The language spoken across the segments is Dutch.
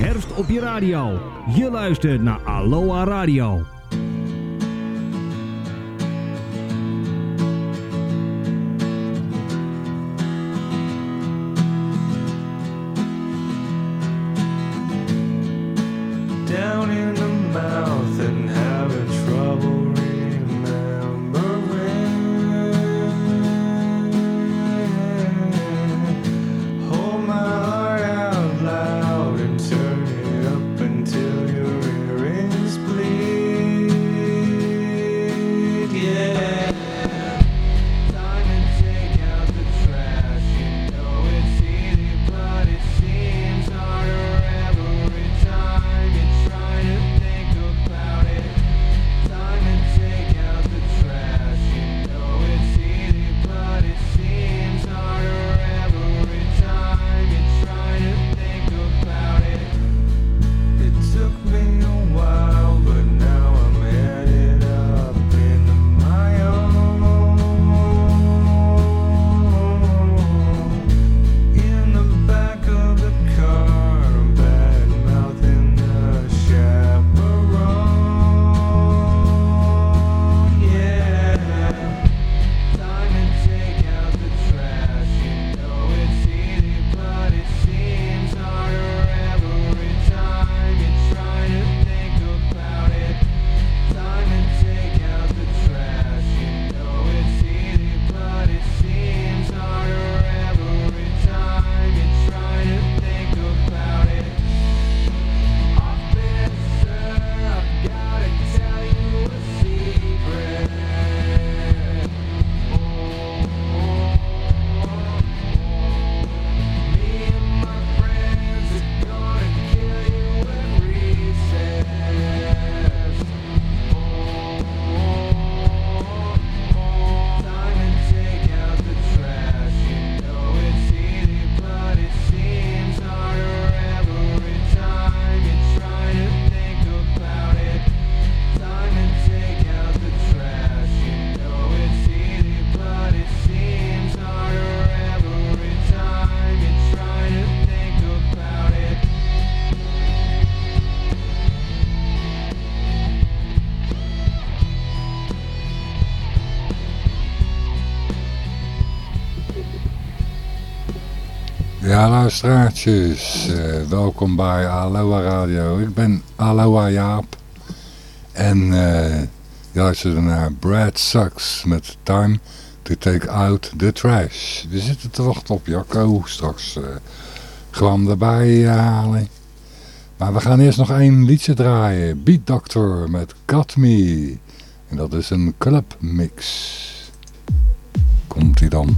herfst op je radio. Je luistert naar Aloha Radio. Luisteraartjes, uh, welkom bij Aloha Radio. Ik ben Aloha Jaap en uh, je luistert naar Brad Sucks met Time to Take Out the Trash. We zitten te wachten op Jacco, straks uh, gewoon erbij halen. Maar we gaan eerst nog één liedje draaien, Beat Doctor met Cut Me. En dat is een clubmix. Komt-ie dan.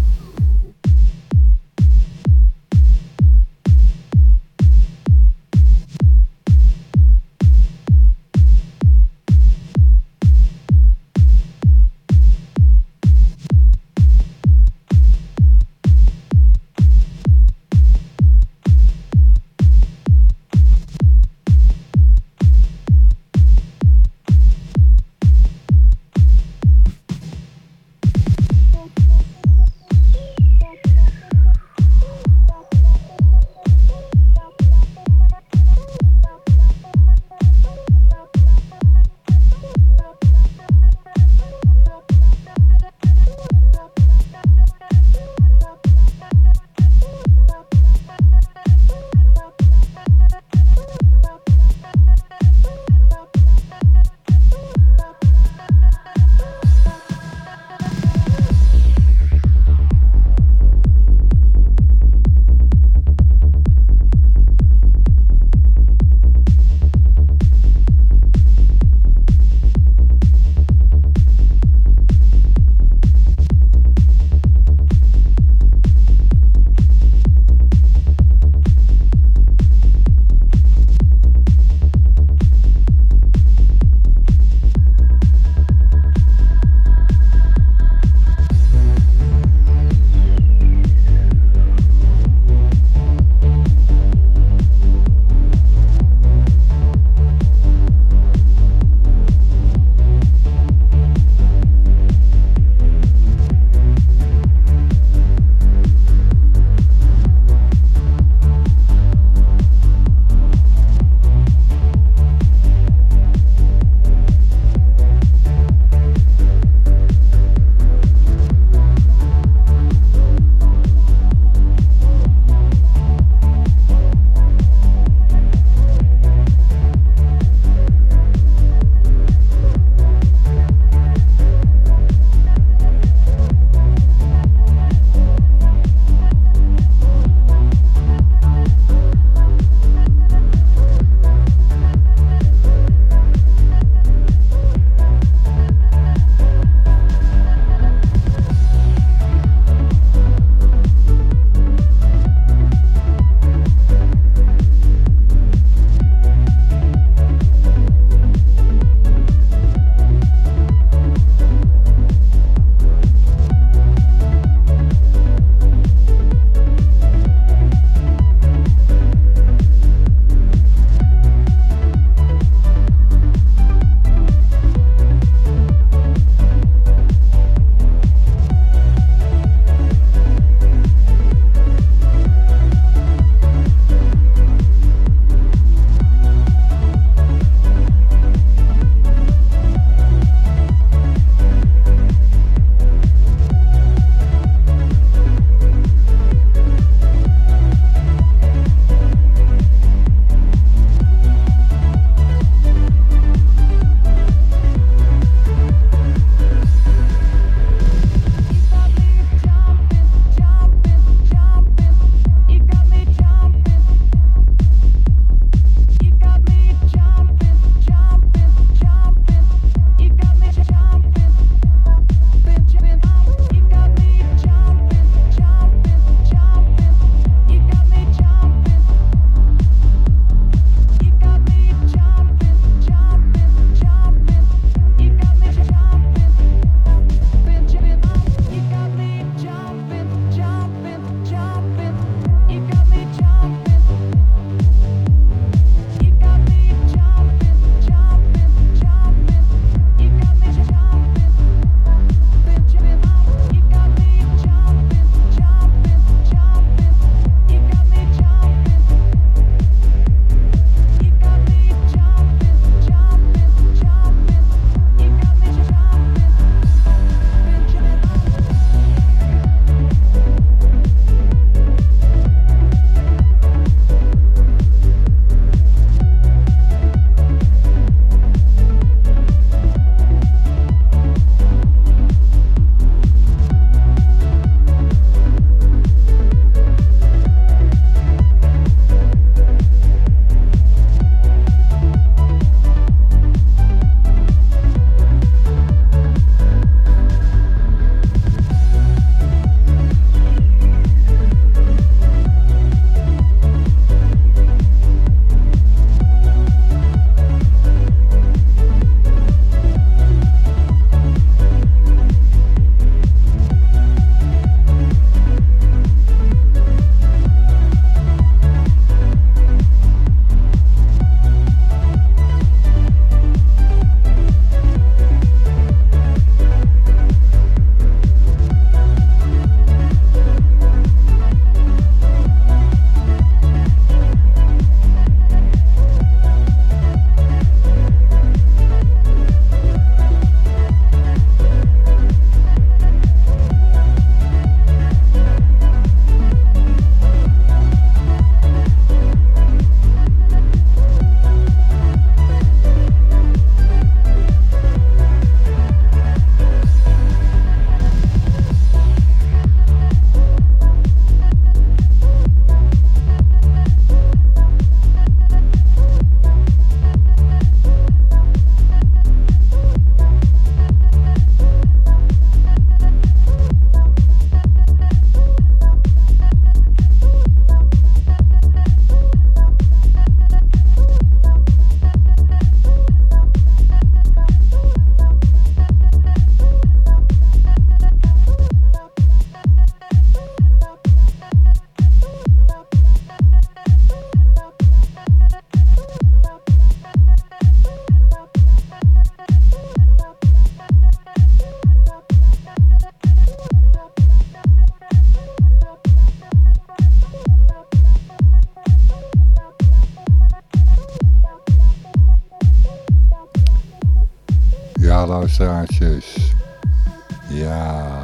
Ja,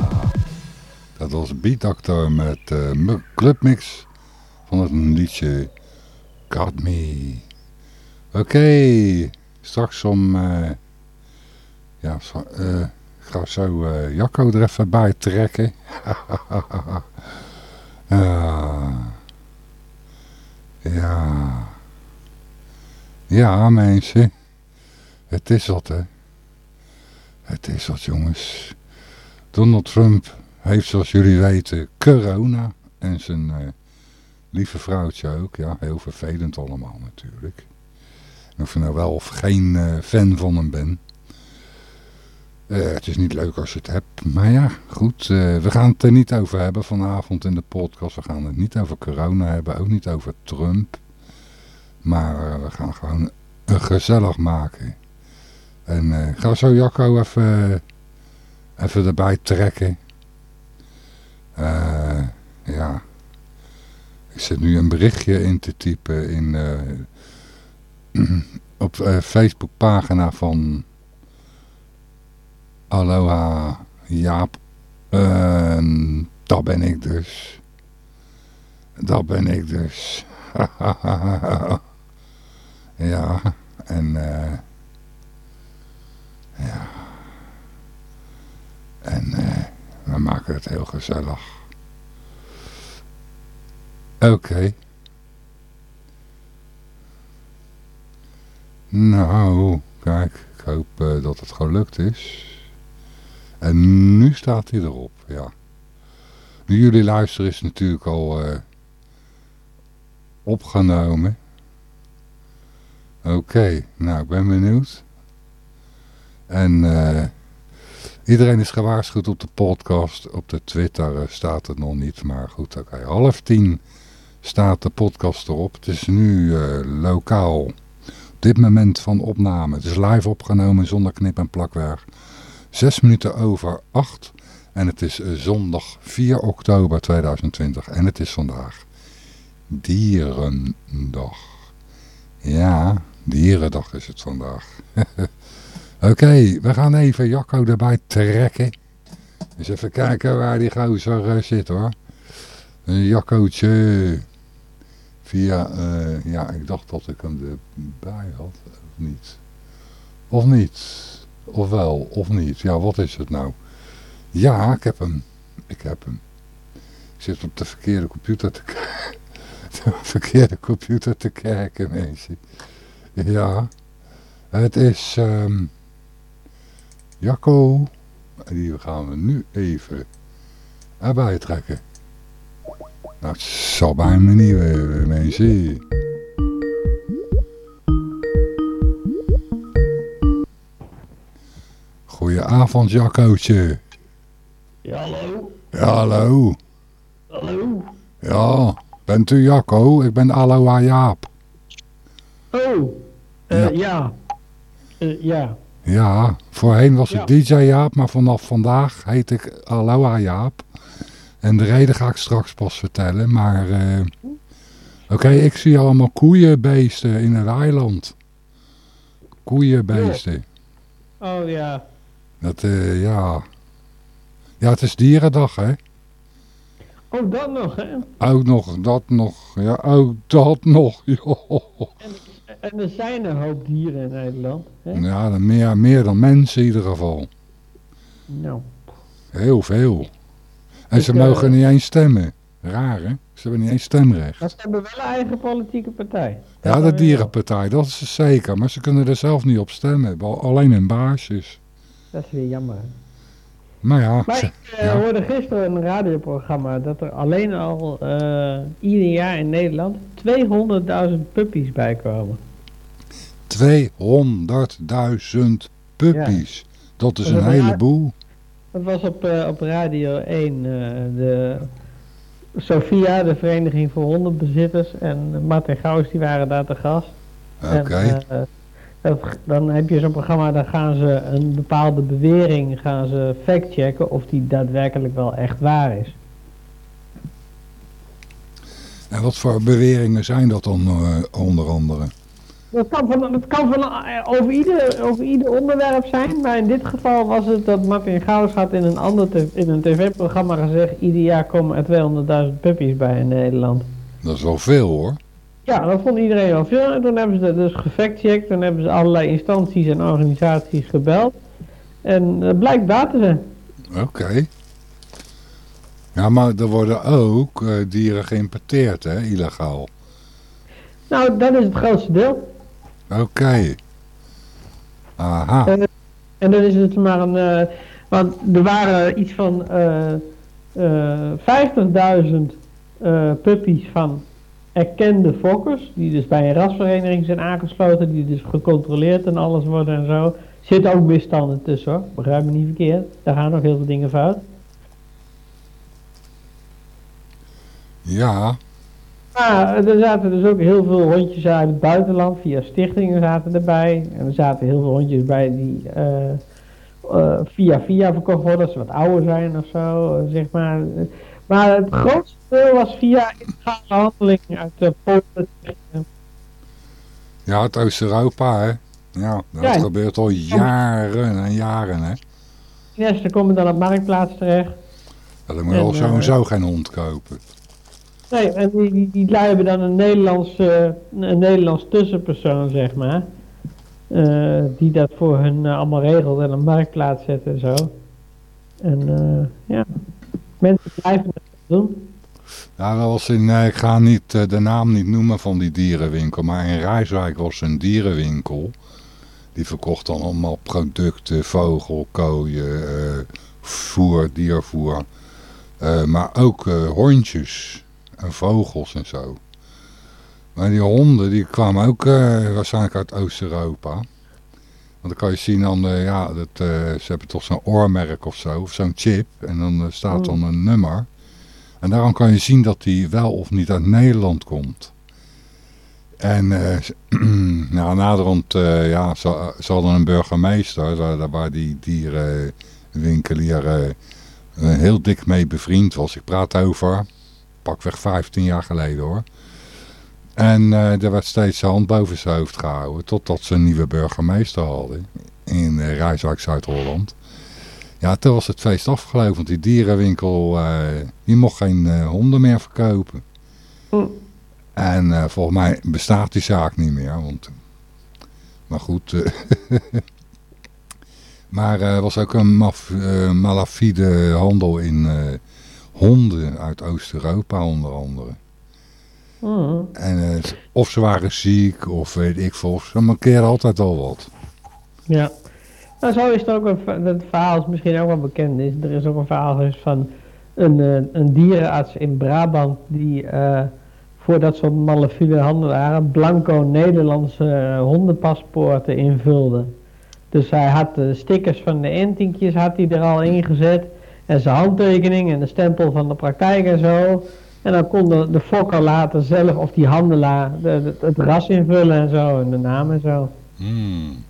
dat was Beat Doctor met uh, Clubmix van het liedje Got Me. Oké, straks om... Uh, ja, uh, ga zo Jacco er even bij trekken. ja... Ja, mensen. Het is wat, hè. Het is wat, jongens. Donald Trump heeft, zoals jullie weten, corona. En zijn uh, lieve vrouwtje ook. Ja, heel vervelend allemaal natuurlijk. En of je nou wel of geen uh, fan van hem bent. Uh, het is niet leuk als je het hebt. Maar ja, goed. we gaan het er niet over hebben vanavond in de podcast. We gaan het niet over corona hebben. Ook niet over Trump. Maar we gaan gewoon gezellig maken. En uh, ga zo Jacco even, even erbij trekken. Uh, ja. Ik zit nu een berichtje in te typen in, uh, op uh, Facebookpagina van Aloha Jaap. dat ben ik dus. Dat ben ik dus. ja, en... eh ja. En uh, we maken het heel gezellig. Oké. Nou, kijk, ik hoop uh, dat het gelukt is. En nu staat hij erop, ja. Nu jullie luisteren is natuurlijk al uh, opgenomen. Oké, nou ik ben benieuwd. En uh, iedereen is gewaarschuwd op de podcast. Op de Twitter uh, staat het nog niet. Maar goed, oké. Half tien staat de podcast erop. Het is nu uh, lokaal. Op dit moment van opname. Het is live opgenomen zonder knip en plakwerk. Zes minuten over acht. En het is zondag 4 oktober 2020. En het is vandaag Dierendag. Ja, Dierendag is het vandaag. Oké, we gaan even Jacco erbij trekken. Eens even kijken waar die gozer uh, zit hoor. Een Jaccootje. Via, uh, ja, ik dacht dat ik hem erbij had. Of niet? Of niet? Of wel, of niet? Ja, wat is het nou? Ja, ik heb hem. Ik heb hem. Ik zit op de verkeerde computer te kijken. de verkeerde computer te kijken, mensen. Ja. Het is... Um, Jacco. Die gaan we nu even erbij trekken. Nou, het zal bij me niet weer, mensen. Goedenavond, Jaccootje. Ja, hallo. Ja, hallo. Hallo. Ja, bent u Jacco? Ik ben Aloha Jaap. Oh, uh, ja. Ja. Uh, ja. Ja, voorheen was ik ja. DJ Jaap, maar vanaf vandaag heet ik Aloha Jaap. En de reden ga ik straks pas vertellen, maar... Uh, Oké, okay, ik zie allemaal koeienbeesten in het eiland. Koeienbeesten. Oh ja. Dat, uh, ja... Ja, het is dierendag, hè? Ook dat nog, hè? Ook nog, dat nog. Ja, ook dat nog. Joh. En, en er zijn een hoop dieren in Nederland. Hè? Ja, meer, meer dan mensen in ieder geval. Nou. Heel veel. En ik, ze mogen uh, niet eens stemmen. Raar, hè? Ze hebben niet eens stemrecht. Maar ze hebben wel een eigen politieke partij. Dat ja, de dierenpartij, dat is zeker. Maar ze kunnen er zelf niet op stemmen. Alleen hun baasjes. Dat is weer jammer. Nou ja. Maar ik uh, ja. hoorde gisteren een radioprogramma dat er alleen al uh, ieder jaar in Nederland 200.000 puppies bijkomen. 200.000 puppies. Ja. Dat is dat een heleboel. Dat was op, uh, op Radio 1. de Sophia, de Vereniging voor Hondenbezitters en Martin Gauws, die waren daar te gast. Oké. Okay. Dan heb je zo'n programma, dan gaan ze een bepaalde bewering gaan ze factchecken of die daadwerkelijk wel echt waar is. En wat voor beweringen zijn dat dan uh, onder andere? dat kan, van, dat kan van, eh, over, ieder, over ieder onderwerp zijn, maar in dit geval was het dat Martin Gauws had in een, ander in een tv-programma gezegd, ieder jaar komen er 200.000 puppies bij in Nederland. Dat is wel veel hoor. Ja, dat vond iedereen wel veel. En toen hebben ze dat dus gefactcheckt. Toen hebben ze allerlei instanties en organisaties gebeld. En het blijkt waar te zijn. Oké. Ja, maar er worden ook eh, dieren geïmporteerd, hè, illegaal. Nou, dat is het grootste deel. Oké. Aha. Eh, En dan is het maar een... eh, want er waren iets van eh eh 50.000 eh, puppies van erkende fokkers. Die dus bij een rasvereniging zijn aangesloten. Die dus gecontroleerd en alles worden en zo. Zitten ook misstanden tussen hoor. Begrijp me niet verkeerd. Daar gaan nog heel veel dingen fout. Ja. Maar er zaten dus ook heel veel hondjes uit het buitenland, via stichtingen zaten erbij. En er zaten heel veel hondjes bij die eh, eh, via via verkocht worden, als ze wat ouder zijn of zo, eh, zeg maar. Maar het grootste deel was via illegale handeling uit de Polen. Ja, het Oost-Europa, hè. Ja, dat Ja. gebeurt al jaren en jaren, hè. Nesten komen dan op marktplaats terecht. Ja, dan moet je En, al eh, sowieso geen hond kopen. Nee, en die, die, hebben dan een Nederlands, een Nederlands tussenpersoon, zeg maar. Eh, die dat voor hun eh, allemaal regelt en een marktplaats zet en zo. En ja, mensen blijven doen. Dat was in, eh, ik ga niet, eh, de naam niet noemen van die dierenwinkel, maar in Rijswijk was een dierenwinkel. Die verkocht dan allemaal producten, vogelkooien, eh, voer, diervoer. Maar ook hondjes en vogels en zo. Maar die honden die kwamen ook waarschijnlijk uit Oost-Europa. Want dan kan je zien aan, de, ja, dat, eh, ze hebben toch zo'n oormerk of zo, of zo'n chip. En dan eh, staat dan een nummer. En daarom kan je zien dat die wel of niet uit Nederland komt. En eh, nou, naderhand, eh, ja, ze, ze hadden een burgemeester, waar, daar waar die dierenwinkelier eh, eh, heel dik mee bevriend was. Ik praat over, pakweg 15 jaar geleden hoor. En eh er werd steeds zijn hand boven zijn hoofd gehouden, totdat ze een nieuwe burgemeester hadden in uh, Rijswijk, Zuid-Holland. Ja, toen was het feest afgelopen, want die dierenwinkel, eh, die mocht geen honden meer verkopen. Hm. En volgens mij bestaat die zaak niet meer, want... Maar goed... maar er was ook een maf, malafide handel in honden uit Oost-Europa onder andere. Mhm. En eh, of ze waren ziek, of weet ik veel. Ze markeren altijd al wat. Ja. Nou, zo is het ook een, dat verhaal is misschien ook wel bekend is. Er is ook een verhaal geweest van een, eh, een dierenarts in Brabant die eh, voor dat soort malafide handelaren blanco Nederlandse eh, hondenpaspoorten invulde. Dus hij had de stickers van de entinkjes had hij er al ingezet en zijn handtekening en de stempel van de praktijk en zo. En dan kon de, de fokker later zelf of die handelaar de, de- het ras invullen en zo en de naam en zo. Hmm.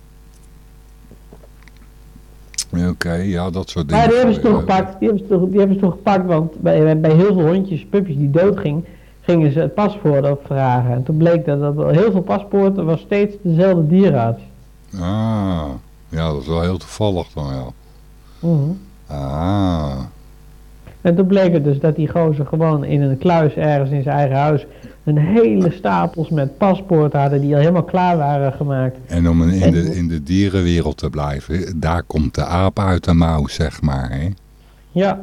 Oké, ja, dat soort dingen. Ja, die hebben ze toch gepakt. Die hebben ze toch, die hebben ze toch gepakt, want bij, bij heel veel hondjes, puppies die doodgingen, gingen ze het paspoort opvragen. En toen bleek dat, dat heel veel paspoorten was steeds dezelfde dierenarts. Ah, ja, dat is wel heel toevallig dan, ja. Mhm. Ah, En toen bleek het dus dat die gozer gewoon in een kluis ergens in zijn eigen huis een hele stapels met paspoorten hadden die al helemaal klaar waren gemaakt. en om in de, in de dierenwereld te blijven, daar komt de aap uit de mouw, zeg maar, hè. Ja,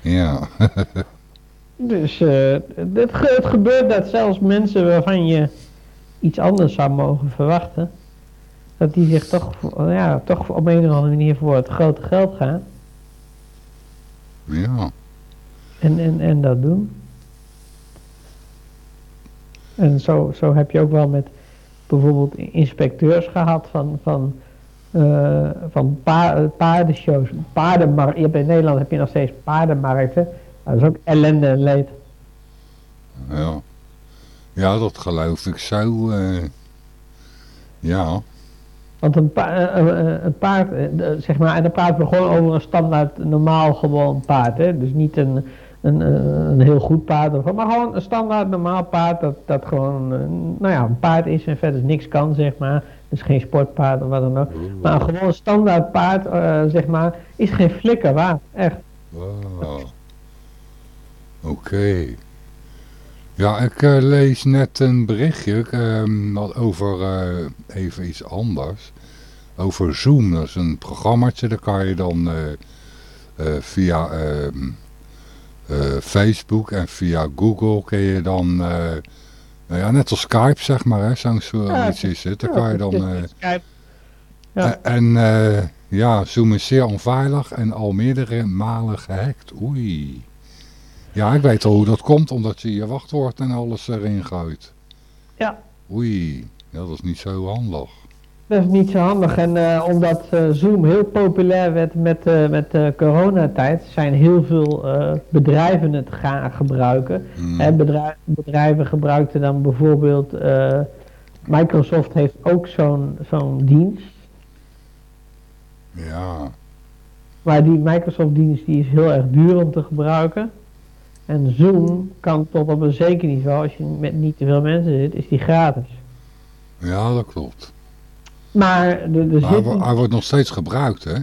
Ja, dus eh, het, ge- het gebeurt dat zelfs mensen waarvan je iets anders zou mogen verwachten, dat die zich toch, ja, toch op een of andere manier voor het grote geld gaan. Ja. En, en, en dat doen. En zo, zo heb je ook wel met bijvoorbeeld inspecteurs gehad van, van, eh, van pa paardenshows. Hebt in Nederland heb je nog steeds paardenmarkten. Dat is ook ellende en leed. Ja, ja dat geloof ik zo. eh, ja, Want een, pa eh, eh, een paard, eh, zeg maar, en dan praten we gewoon over een standaard normaal gewoon paard. Hè? Dus niet een, een, een heel goed paard, of, maar gewoon een standaard normaal paard dat, dat gewoon, nou ja, een paard is en verder niks kan, zeg maar. Dus geen sportpaard of wat dan ook. Maar een gewoon standaard paard, zeg maar, is geen flikker waard, echt. Wow. Oké. Ja, ik uh, lees net een berichtje uh, over uh, even iets anders. Over Zoom, dat is een programmaatje, daar kan je dan eh, via ehm, Facebook en via Google kun je dan, nou ja, net als Skype zeg maar, hè, zo'n zoiets is het. Daar kan je dan... Ja. En ja, Zoom is zeer onveilig en al meerdere malen gehackt. Oei. Ja, ik weet al hoe dat komt, omdat je je wachtwoord en alles erin gooit. Ja. Oei, ja, dat is niet zo handig. Dat is niet zo handig. En uh, omdat uh, Zoom heel populair werd met, uh, met de coronatijd, zijn heel veel bedrijven het gaan gebruiken. Hmm. bedrijven, bedrijven gebruikten dan bijvoorbeeld, Microsoft heeft ook zo'n zo'n dienst. Ja. Maar die Microsoft dienst die is heel erg duur om te gebruiken. En Zoom kan tot op een zeker niveau, als je met niet te veel mensen zit, is die gratis. Ja, dat klopt. Maar, de, maar hij, wordt nog steeds gebruikt, hè?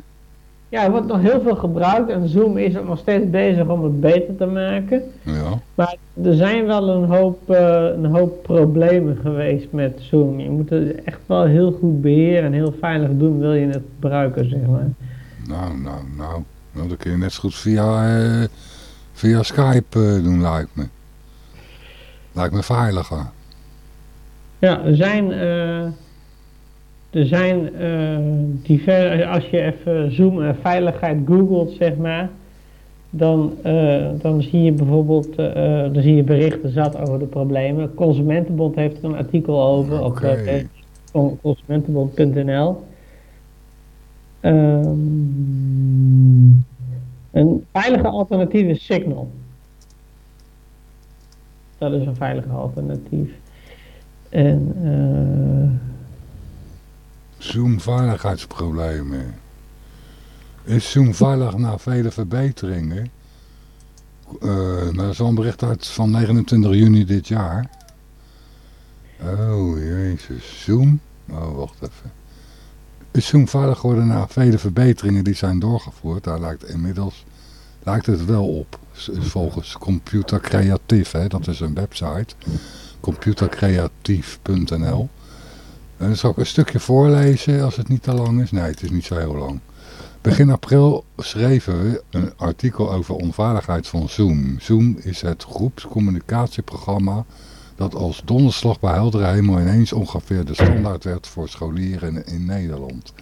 Ja, hij wordt nog heel veel gebruikt en Zoom is ook nog steeds bezig om het beter te maken. Ja. Maar er zijn wel een hoop, uh, een hoop problemen geweest met Zoom. Je moet het echt wel heel goed beheren en heel veilig doen, wil je het gebruiken, zeg maar. Nou, nou, nou. Nou, dan kun je net zo goed via... Uh Via Skype uh, doen lijkt me. Lijkt me veiliger. Ja, er zijn, uh, er zijn uh, diverse, als je even Zoom en veiligheid googelt, zeg maar, dan, dan zie je bijvoorbeeld, dan zie je berichten zat over de problemen. Consumentenbond heeft er een artikel over okay. op consumentenbond.nl. Um, een veilige alternatief is Signal. Dat is een veilige alternatief. En, uh... Zoom veiligheidsproblemen. Is Zoom veilig na vele verbeteringen? Uh, dat is al een bericht uit van 29 juni dit jaar. Oh, jezus. Zoom? Oh, wacht even is veilig geworden na vele verbeteringen die zijn doorgevoerd. Daar lijkt inmiddels lijkt het wel op. Volgens Computer Creatief, hè, dat is een website. Computercreatief.nl En zal ik een stukje voorlezen als het niet te lang is. Nee, het is niet zo heel lang. Begin april schreven we een artikel over onveiligheid van Zoom. Zoom is het groepscommunicatieprogramma dat als donderslag bij heldere hemel ineens ongeveer de standaard werd voor scholieren in Nederland.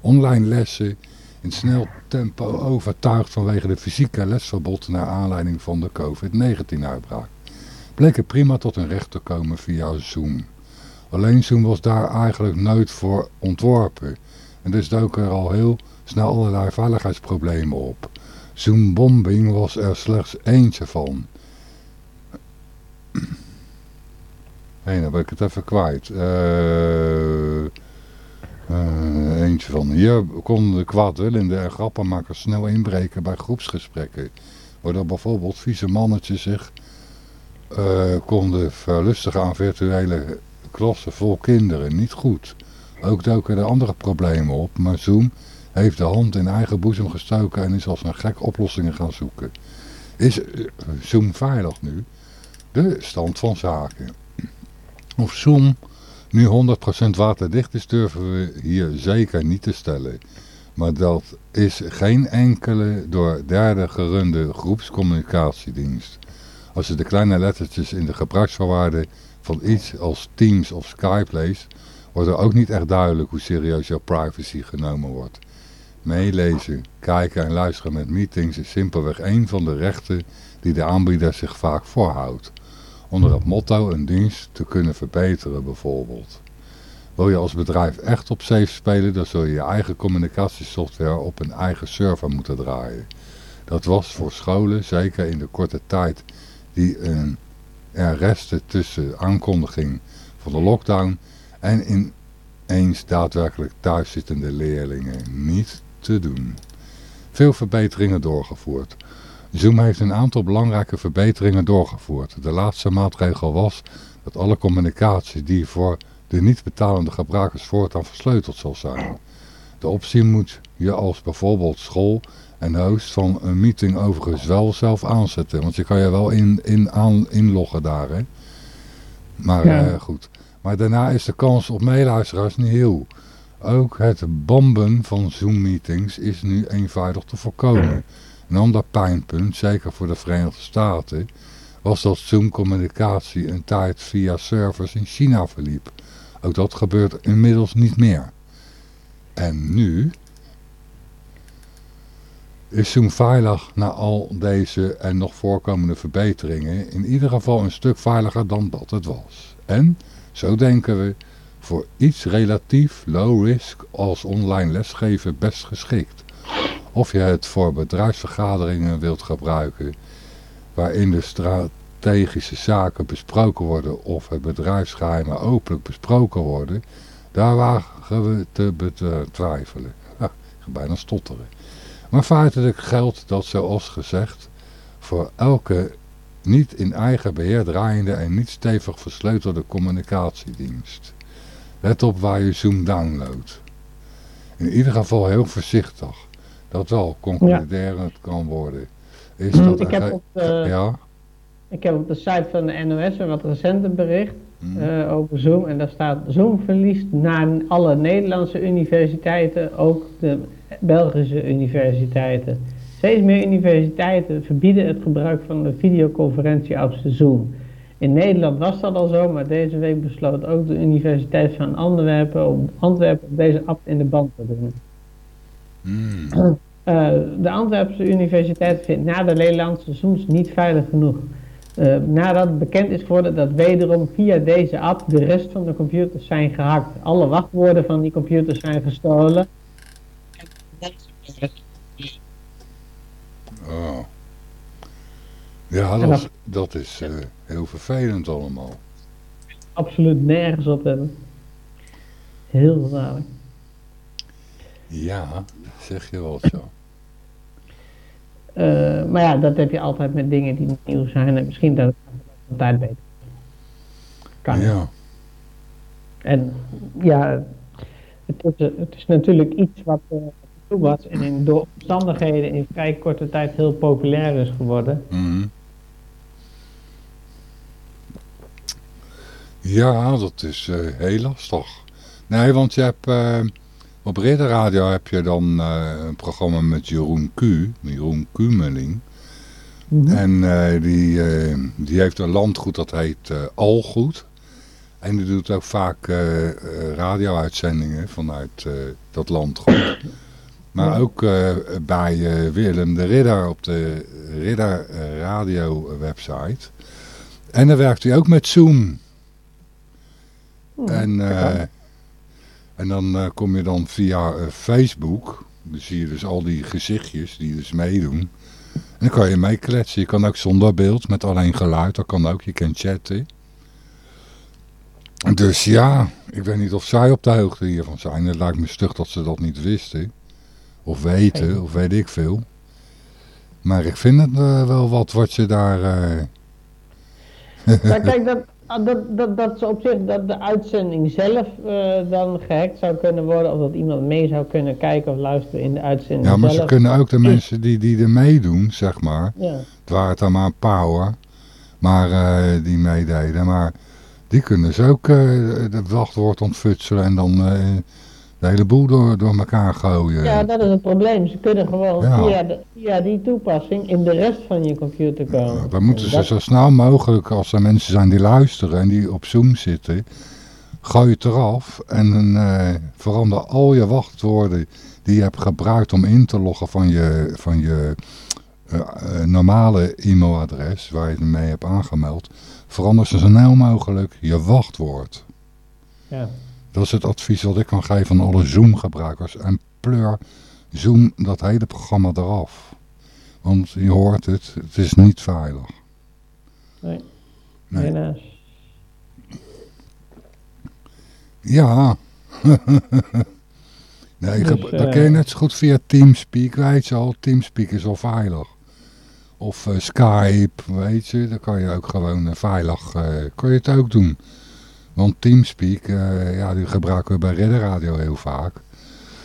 Online lessen in snel tempo overtuigd vanwege de fysieke lesverbod naar aanleiding van de COVID-19-uitbraak. Bleken prima tot een recht te komen via Zoom. Alleen Zoom was daar eigenlijk nooit voor ontworpen. En dus doken er al heel snel allerlei veiligheidsproblemen op. Zoom-bombing was er slechts eentje van. Hé, dan ben ik het even kwijt. Uh, uh, eentje van. Hier konden de kwaadwillende en grappenmakers snel inbreken bij groepsgesprekken. Waardoor bijvoorbeeld vieze mannetjes zich uh, konden verlustigen aan virtuele klassen vol kinderen. Niet goed. Ook doken er andere problemen op, maar Zoom heeft de hand in eigen boezem gestoken en is als een gek oplossingen gaan zoeken. Is Zoom veilig nu? De stand van zaken. Of Zoom nu 100% waterdicht is durven we hier zeker niet te stellen. Maar dat is geen enkele door derden gerunde groepscommunicatiedienst. Als je de kleine lettertjes in de gebruiksvoorwaarden van iets als Teams of Skype leest, wordt er ook niet echt duidelijk hoe serieus jouw privacy genomen wordt. Meelezen, kijken en luisteren met meetings is simpelweg een van de rechten die de aanbieder zich vaak voorhoudt onder het motto een dienst te kunnen verbeteren bijvoorbeeld. Wil je als bedrijf echt op safe spelen, dan zul je je eigen communicatiesoftware op een eigen server moeten draaien. Dat was voor scholen, zeker in de korte tijd die een, er restte tussen aankondiging van de lockdown en ineens daadwerkelijk thuiszittende leerlingen niet te doen. Veel verbeteringen doorgevoerd. Zoom heeft een aantal belangrijke verbeteringen doorgevoerd. De laatste maatregel was dat alle communicatie die voor de niet betalende gebruikers voortaan versleuteld zal zijn. De optie moet je als bijvoorbeeld school en host van een meeting overigens wel zelf aanzetten. Want je kan je wel in, in, aan, inloggen daar. Hè? Maar Ja. eh, goed. Maar daarna is de kans op meeluisteraars niet heel. Ook het bomben van Zoom-meetings is nu eenvoudig te voorkomen. Een ander pijnpunt, zeker voor de Verenigde Staten, was dat Zoom-communicatie een tijd via servers in China verliep. Ook dat gebeurt inmiddels niet meer. En nu is Zoom veilig na al deze en nog voorkomende verbeteringen in ieder geval een stuk veiliger dan dat het was. En, zo denken we, voor iets relatief low risk als online lesgeven best geschikt. Of je het voor bedrijfsvergaderingen wilt gebruiken, waarin de strategische zaken besproken worden of het bedrijfsgeheimen openlijk besproken worden, daar wagen we te betwijfelen. Ik ga bijna stotteren. Maar feitelijk geldt dat zoals gezegd voor elke niet in eigen beheer draaiende en niet stevig versleutelde communicatiedienst. Let op waar je Zoom downloadt. In ieder geval heel voorzichtig. Dat wel concluderend kan worden. Is Mm, dat ik heb op de- Ja? Ik heb op de site van de NOS een wat recenter bericht Hm. eh, over Zoom. En daar staat Zoom verliest naar alle Nederlandse universiteiten, ook de Belgische universiteiten. Steeds meer universiteiten verbieden het gebruik van de videoconferentie-app Zoom. In Nederland was dat al zo, maar deze week besloot ook de Universiteit van Antwerpen om Antwerpen deze app in de band te doen. Eh, de Antwerpse Universiteit vindt na de Nederlandse Zooms niet veilig genoeg. Eh, nadat bekend is geworden dat wederom via deze app de rest van de computers zijn gehackt. Alle wachtwoorden van die computers zijn gestolen. Oh. Ja, dat, is- dat is eh, heel vervelend allemaal. Absoluut nergens op hebben. Heel gevaarlijk. Ja, zeg je wel zo. Eh, maar ja, dat heb je altijd met dingen die nieuw zijn. En misschien dat het een tijd beter kan. Ja. En ja, het is, het is natuurlijk iets wat eh, toe was en in, door omstandigheden in vrij korte tijd heel populair is geworden. Mhm. Ja, dat is eh, heel lastig. Nee, want je hebt op Ridder Radio heb je dan eh, een programma met Jeroen Q, Jeroen Kumeling. En eh, die, eh, die heeft een landgoed dat heet Algoed. En die doet ook vaak radio-uitzendingen vanuit dat landgoed. Maar Ja. ook bij Willem de Ridder op de Ridder Radio website. En dan werkt hij ook met Zoom. Hm, En, en dan eh, kom je dan via eh, Facebook. Dan zie je dus al die gezichtjes die dus meedoen. En dan kan je meekletsen. Je kan ook zonder beeld, met alleen geluid. Dat kan ook. Je kan chatten. Dus ja, ik weet niet of zij op de hoogte hiervan zijn. Het lijkt me stug dat ze dat niet wisten. Of weten, of weet ik veel. Maar ik vind het eh, wel wat wat je daar... Maar kijk, dat, ah, dat, dat, dat ze op zich dat de uitzending zelf eh, dan gehackt zou kunnen worden. Of dat iemand mee zou kunnen kijken of luisteren in de uitzending ja, maar ze zelf. kunnen ook de mensen die, die er meedoen, zeg maar... Ja. Het waren er maar een paar hoor. Maar eh, die meededen. Maar die kunnen ze ook uh, de wachtwoord ontfutselen en dan de hele boel door, door elkaar gooien. ja, dat is het probleem. Ze kunnen gewoon Ja. via, de, via die toepassing in de rest van je computer komen. Dan moeten En ze dat- zo snel mogelijk, als er mensen zijn die luisteren en die op Zoom zitten, gooi het eraf en eh, verander al je wachtwoorden die je hebt gebruikt om in te loggen van je, van je eh, eh, normale e-mailadres waar je het mee hebt aangemeld, verander zo snel mogelijk je wachtwoord. Ja. Dat is het advies wat ik kan geven aan alle Zoom-gebruikers. En pleur Zoom dat hele programma eraf. Want je hoort het, het is niet veilig. Nee, Nee. helaas. Ja. nee, Dus, dat eh, kun je net zo goed via Teamspeak, weet je al. Teamspeak is al veilig. Of uh, Skype, weet je. Dan kan je ook gewoon veilig, kan je het ook doen. Want Teamspeak, ja, die gebruiken we bij Redder Radio heel vaak.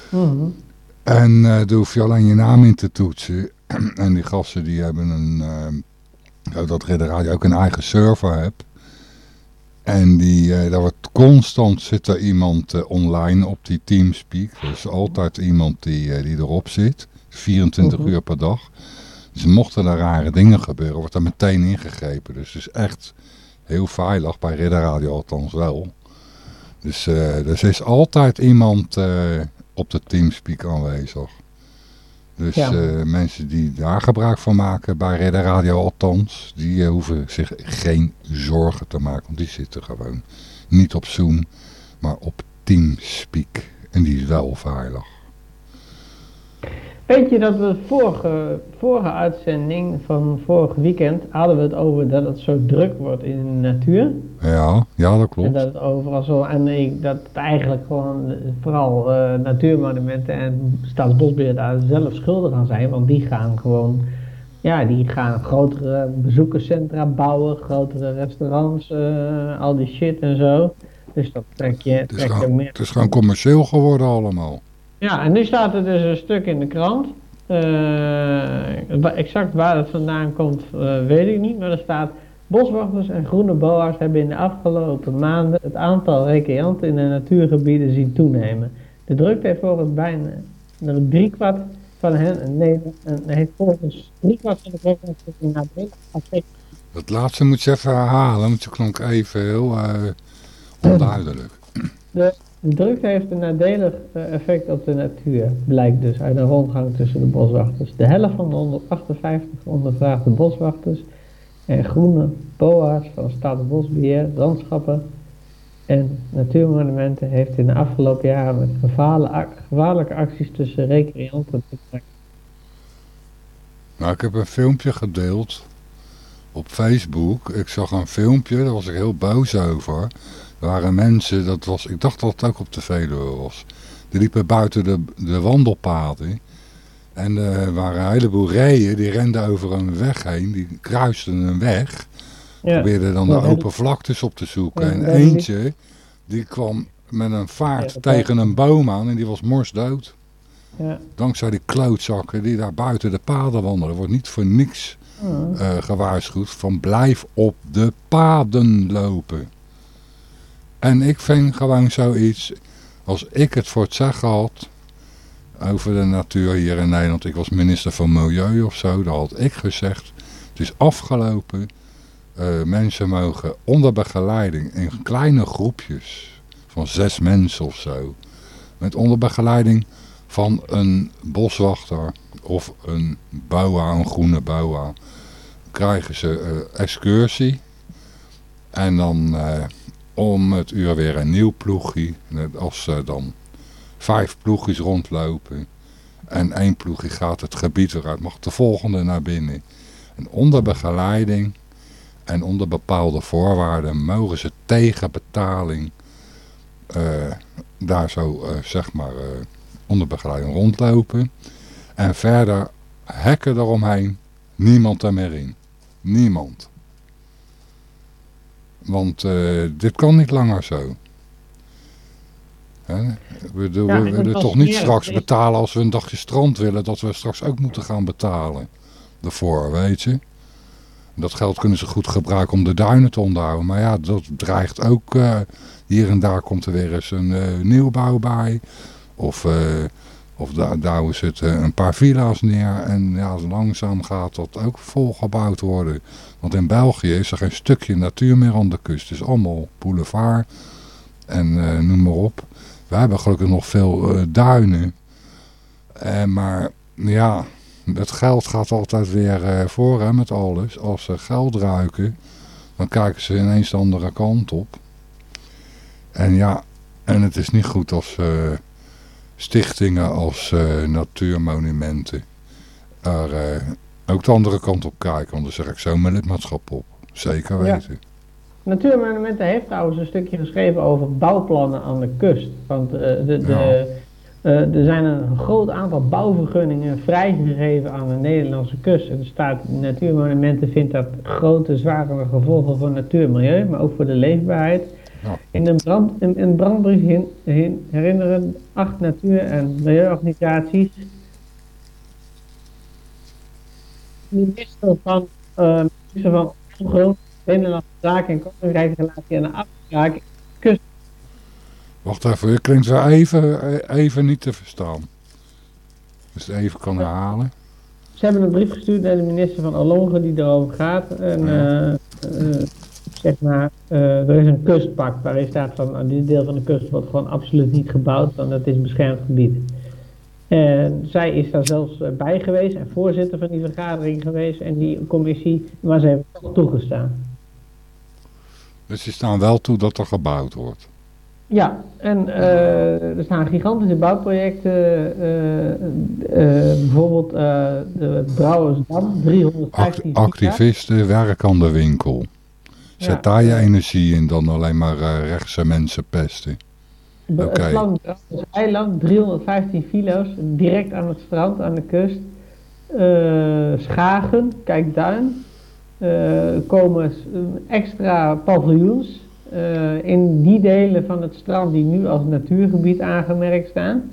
Mm En uh, daar hoef je alleen je naam in te toetsen. en die gasten die hebben een... Uh, dat Ridder Radio ook een eigen server hebt. En die, daar wordt constant zit er iemand online op die Teamspeak. Er is altijd iemand die, die erop zit. 24 -huh. uur per dag. Dus mochten er rare dingen gebeuren, wordt er meteen ingegrepen. Dus het is echt heel veilig, bij Ridder Radio althans wel. Dus er is altijd iemand op de Teamspeak aanwezig. Dus ja. uh, mensen die daar gebruik van maken, bij Redder Radio althans, die hoeven zich geen zorgen te maken. Want die zitten gewoon niet op Zoom, maar op Teamspeak. En die is wel veilig. Weet je dat we vorige, vorige uitzending van vorig weekend hadden we het over dat het zo druk wordt in de natuur. Ja, ja dat klopt. En dat het overal zo, en ik, dat het eigenlijk gewoon vooral uh, natuurmonumenten en Staatsbosbeheer daar zelf schuldig aan zijn. Want die gaan gewoon, ja, die gaan grotere bezoekerscentra bouwen, grotere restaurants, uh, al die shit en zo. Dus dat trek je, het trek je meer. Het is gewoon commercieel geworden allemaal. Ja, en nu staat er dus een stuk in de krant. Uh, exact waar het vandaan komt, uh, weet ik niet. Maar er staat... Boswachters en groene boa's hebben in de afgelopen maanden het aantal recreanten in de natuurgebieden zien toenemen. De drukte heeft volgens bijna driekwart van hen een Nederland en heeft volgens driekwart van de nadelig effect. Dat laatste moet je even herhalen, want je klonk even heel uh, onduidelijk. De de drukte heeft een nadelig effect op de natuur, blijkt dus uit een rondgang tussen de boswachters. De helft van de 158 ondervraagde boswachters en groene boa's van Staatsbosbeheer, landschappen en natuurmonumenten heeft in de afgelopen jaren met gevaarlijke acties tussen recreanten te maken. Nou, ik heb een filmpje gedeeld op Facebook. Ik zag een filmpje, daar was ik heel boos over. Waren mensen, dat was, ik dacht dat het ook op de Veluwe was. Die liepen buiten de, de wandelpaden. En er waren een heleboel reeën, die renden over een weg heen. Die kruisten een weg. Ja. Probeerden dan de open vlaktes op te zoeken. en eentje, die kwam met een vaart tegen een boom aan en die was morsdood. Ja. Dankzij die klootzakken die daar buiten de paden wandelen. wordt niet voor niks uh, gewaarschuwd van blijf op de paden lopen. En ik vind gewoon zoiets, als ik het voor het zeggen had over de natuur hier in Nederland, ik was minister van Milieu of zo, dan had ik gezegd, het is afgelopen, uh, mensen mogen onder begeleiding in kleine groepjes van zes mensen of zo, met onder begeleiding van een boswachter of een boa, een groene boa, krijgen ze uh, excursie. En dan... Uh, om het uur weer een nieuw ploegje. Als ze dan vijf ploegjes rondlopen en één ploegje gaat het gebied eruit, mag de volgende naar binnen. En onder begeleiding en onder bepaalde voorwaarden mogen ze tegen betaling uh, daar zo uh, zeg maar onder begeleiding rondlopen. En verder hekken eromheen, niemand er meer in. Niemand. Want uh, dit kan niet langer zo. Hè? We, we, ja, we willen toch niet straks betalen als we een dagje strand willen, dat we straks ook moeten gaan betalen. Daarvoor, weet je. Dat geld kunnen ze goed gebruiken om de duinen te onderhouden. Maar ja, dat dreigt ook. Uh, hier en daar komt er weer eens een uh, nieuwbouw bij. Of, uh, of daar ze het, een paar villa's neer. En ja, langzaam gaat dat ook volgebouwd worden. Want in België is er geen stukje natuur meer aan de kust. Het is allemaal boulevard en uh, noem maar op. We hebben gelukkig nog veel uh, duinen. Uh, maar ja, het geld gaat altijd weer voor hè, met alles. Als ze geld ruiken, dan kijken ze ineens de andere kant op. En ja, en het is niet goed als stichtingen als natuurmonumenten er ook de andere kant op kijken, want dan zeg ik zo mijn lidmaatschap op. Zeker weten. Ja. Natuurmonumenten heeft trouwens een stukje geschreven over bouwplannen aan de kust. Want uh, de, de, Uh, er zijn een groot aantal bouwvergunningen vrijgegeven aan de Nederlandse kust. En de staat Natuurmonumenten vindt dat grote, zware gevolgen voor natuur en milieu, maar ook voor de leefbaarheid. Ja. In een, brand, in, brandbrief herinneren acht natuur- en milieuorganisaties minister van, uh, minister van Grond, Binnenlandse Zaken en Koninkrijksrelatie en Afspraak kust. Wacht even, je klinkt wel even, even niet te verstaan. Dus even kan herhalen. Ze hebben een brief gestuurd naar de minister van Alonge die erover gaat. En uh, uh, zeg maar, uh, er is een kustpak waarin staat van dit deel van de kust wordt gewoon absoluut niet gebouwd, want dat is beschermd gebied. En zij is daar zelfs eh, bij geweest en voorzitter van die vergadering geweest en die commissie, maar ze heeft toch toegestaan. Dus die staan wel toe dat er gebouwd wordt? Ja, en uh, er staan gigantische bouwprojecten, uh, bijvoorbeeld de Brouwersdam, 315 Activisten werken aan de winkel. Zet ja, daar je energie in dan alleen maar rechtse mensen pesten. Okay. Het is eiland, 315 kilo's, direct aan het strand, aan de kust. Uh, Schagen, Kijkduin, uh, komen extra paviljoens uh, in die delen van het strand die nu als natuurgebied aangemerkt staan.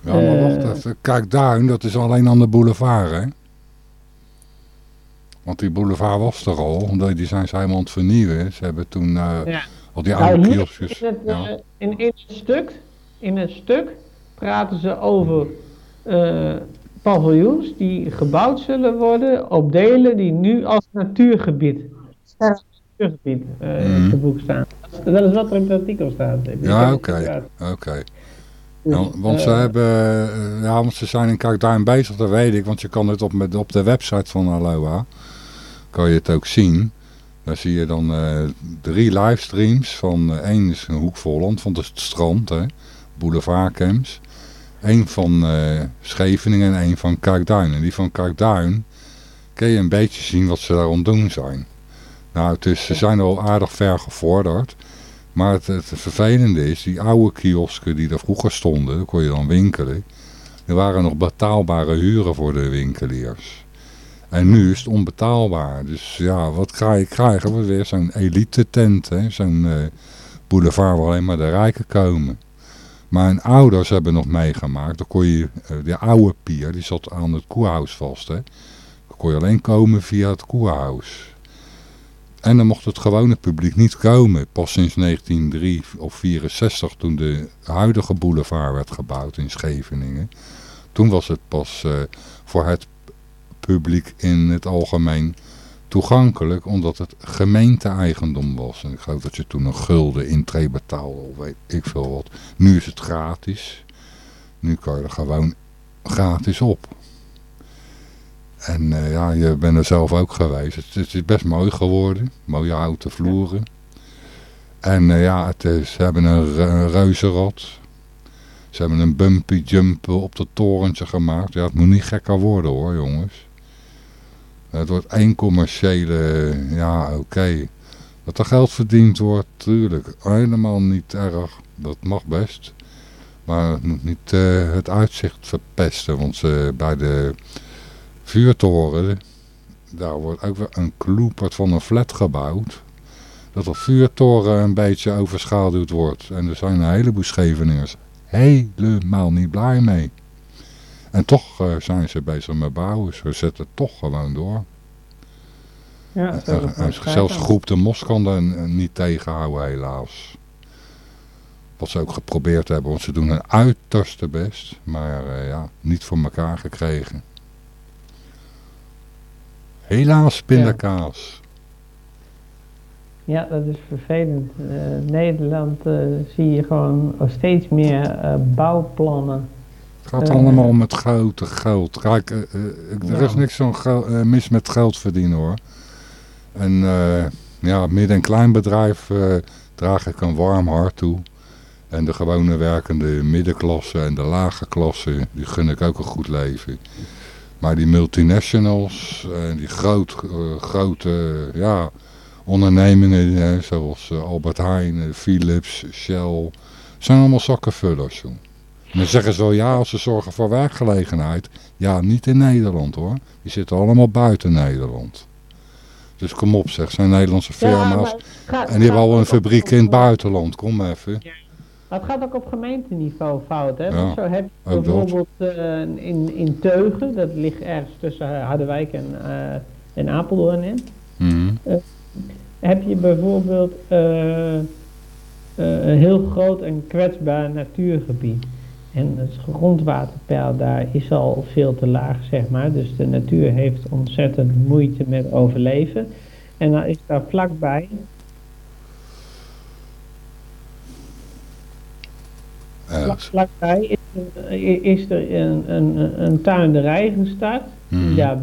Ja, maar wacht even. Kijkduin, dat is alleen aan de boulevard, hè? Want die boulevard was er al, die zijn ze helemaal aan het vernieuwen. Ze hebben toen... Ja al die oude nou, kioskjes. In, het, ja. in, in, het stuk, in het stuk praten ze over uh, paviljoens die gebouwd zullen worden op delen die nu als natuurgebied, natuurgebied uh, mm. in het boek staan. Dat is wat er in het artikel staat. Ja, oké. oké. Dus, want ze hebben, ja, want ze zijn in Kijkduin bezig, dat weet ik, want je kan het op, met, op de website van Aloha, kan je het ook zien. Daar zie je dan uh, drie livestreams van uh, één is een Hoek Volland van het strand, hè, boulevardcamps. Eén van uh, Scheveningen en één van Kijkduin. En die van Kijkduin kun je een beetje zien wat ze daar aan doen zijn. Nou, is, ze zijn al aardig ver gevorderd. Maar het, het, vervelende is, die oude kiosken die er vroeger stonden, daar kon je dan winkelen. Er waren nog betaalbare huren voor de winkeliers. En nu is het onbetaalbaar. Dus ja, wat ga je krijgen? We weer zo'n elite tent. Zo'n uh, boulevard waar alleen maar de rijken komen. Mijn ouders hebben nog meegemaakt. Dan kon je, uh, de oude pier, die zat aan het koehuis vast. Hè. Dan kon je alleen komen via het koehuis. En dan mocht het gewone publiek niet komen. Pas sinds 1903 of 64 toen de huidige boulevard werd gebouwd in Scheveningen. Toen was het pas uh, voor het publiek in het algemeen toegankelijk, omdat het gemeente-eigendom was. En ik geloof dat je toen een gulden intree betaalde, of weet ik veel wat. Nu is het gratis. Nu kan je er gewoon gratis op. En uh, ja, je bent er zelf ook geweest. Het, is best mooi geworden. Mooie houten vloeren. En uh, ja, het is, ze hebben een, een reuzenrad. Ze hebben een bumpy jump op het torentje gemaakt. Ja, het moet niet gekker worden hoor, jongens. Het wordt één commerciële, ja oké. Dat er geld verdiend wordt, tuurlijk, helemaal niet erg. Dat mag best. Maar het moet niet uh, het uitzicht verpesten. Want uh, bij de vuurtoren, daar wordt ook weer een kloepert van een flat gebouwd. Dat de vuurtoren een beetje overschaduwd wordt. En er zijn een heleboel Scheveningers helemaal niet blij mee. En toch uh, zijn ze bezig met bouwen. Ze zetten toch gewoon door. Ja, uh, zelfs groep de Mos kan niet tegenhouden helaas. Wat ze ook geprobeerd hebben, want ze doen hun uiterste best. Maar uh, ja, niet voor elkaar gekregen. Helaas pindakaas. Ja. dat is vervelend. Nederland zie je gewoon steeds meer bouwplannen het gaat allemaal met grote geld. Kijk, uh, er is niks zo uh, mis met geld verdienen hoor. En ja, midden- en kleinbedrijf draag ik een warm hart toe. En de gewone werkende middenklasse en de lage klasse, die gun ik ook een goed leven. Maar die multinationals, en die groot, grote ja, ondernemingen zoals Albert Heijn, Philips, Shell, zijn allemaal zakkenvullers. Joh. Dan zeggen ze wel ja als ze zorgen voor werkgelegenheid. Ja, niet in Nederland hoor. Die zitten allemaal buiten Nederland. Dus kom op zeg, zijn Nederlandse firma's. en die hebben al een fabriek in het buitenland. Kom even. Ja. Maar het gaat ook op gemeenteniveau fout. Hè? Ja, zo heb je bijvoorbeeld uh, in, in Teugen, dat ligt ergens tussen Harderwijk en, uh, en Apeldoorn in. Mm uh, heb je bijvoorbeeld een heel groot en kwetsbaar natuurgebied. En het grondwaterpeil daar is al veel te laag, zeg maar. Dus de natuur heeft ontzettend moeite met overleven. En dan is daar vlakbij vlakbij is er, is er een, een, een tuinderij gestart. Die daar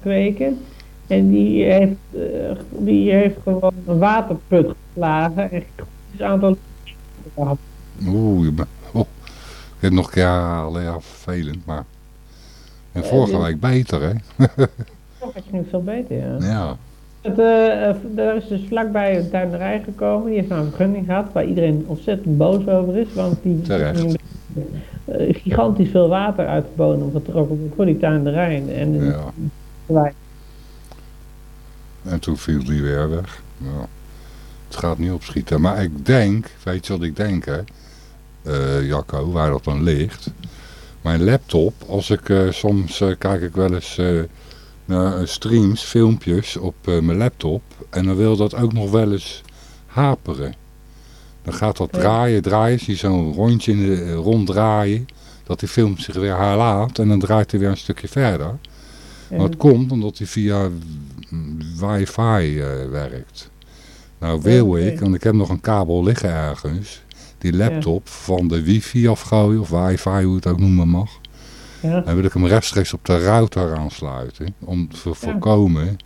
kweken. En die heeft, uh, die heeft gewoon een waterput geslagen. En een aantal... Oeh, je bent... Heb nog een keer herhalen. Ja, vervelend, maar... En vorige week beter, hè? Vorige week ging veel beter, ja. Ja. Het, uh, er is dus vlakbij een tuinderij gekomen, die heeft nou een vergunning gehad, waar iedereen ontzettend boos over is, want die Terecht. Uh, gigantisch veel water uit de bodem getrokken voor die tuinderij. En, ja. en toen viel die weer weg. Ja. Het gaat niet opschieten, maar ik denk, weet je wat ik denk hè, Jacco, waar dat dan ligt. Mijn laptop, als ik soms kijk ik wel eens naar eh, streams, filmpjes op mijn laptop. En dan wil dat ook nog wel eens haperen. Dan gaat dat draaien, draaien. Zie je zo'n rondje in de, ronddraaien. Dat die film zich weer herlaat. En dan draait hij weer een stukje verder. Maar het komt omdat hij via wifi uh, werkt. Nou wil ik, want ik heb nog een kabel liggen ergens. Die laptop van de wifi afgooien of wifi, hoe het ook noemen mag. Ja. Dan wil ik hem rechtstreeks op de router aansluiten. Om te voorkomen.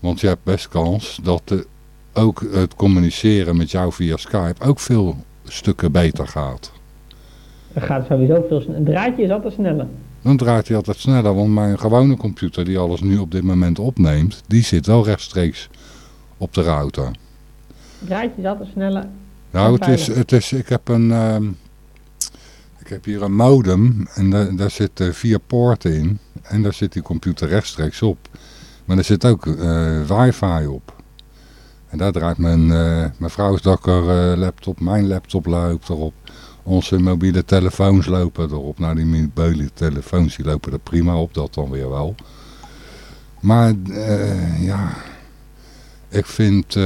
Want je hebt best kans dat de, ook het communiceren met jou via Skype ook veel stukken beter gaat. Dat gaat sowieso veel sneller. Een draadje is altijd sneller. Dan draait hij altijd sneller, want mijn gewone computer die alles nu op dit moment opneemt, die zit wel rechtstreeks op de router. Draadje is altijd sneller. Nou, het is, het is, ik heb een, ehm, ik heb hier een modem en daar, daar zitten vier poorten in. En daar zit die computer rechtstreeks op. Maar er zit ook uh, wifi op. En daar draait mijn, uh, mijn vrouwsdakker uh, laptop, mijn laptop loopt erop. Onze mobiele telefoons lopen erop. Nou, die mobiele telefoons die lopen er prima op, dat dan weer wel. Maar ja, ik vind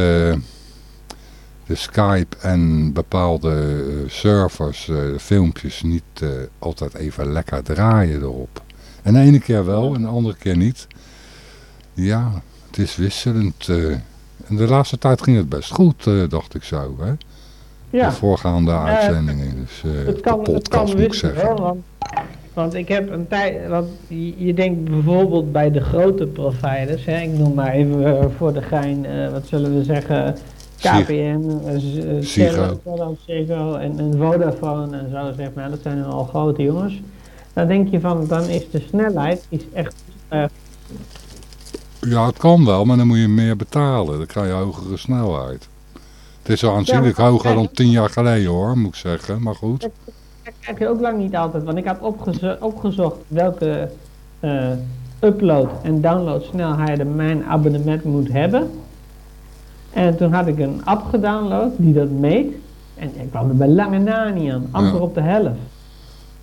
Skype en bepaalde eh, servers, uh, filmpjes niet uh, altijd even lekker draaien erop. En de ene keer wel en de andere keer niet. Ja, het is wisselend. en de laatste tijd ging het best goed, dacht ik zo. Hè? Ja. De voorgaande uitzendingen. Dus het kan, de podcast het kan moet zeggen. Wel, want, want, ik heb een tijd... Want je, je, denkt bijvoorbeeld bij de grote providers... Hè, ik noem maar even voor de gein... wat zullen we zeggen... KPN, Ziggo en, en Vodafone en zo, zeg maar. Dat zijn al grote jongens. Dan denk je van, dan is de snelheid is echt... Uh, ja, het kan wel, maar dan moet je meer betalen. Dan krijg je hogere snelheid. Het is wel aanzienlijk hoger dan tien jaar geleden hoor, moet ik zeggen. Maar goed. Dat, krijg je ook lang niet altijd. Want ik had opgezocht welke uh, upload en download snelheden mijn abonnement moet hebben. En toen had ik een app gedownload die dat meet. En ik kwam er bij lange na niet aan. Amper op de helft.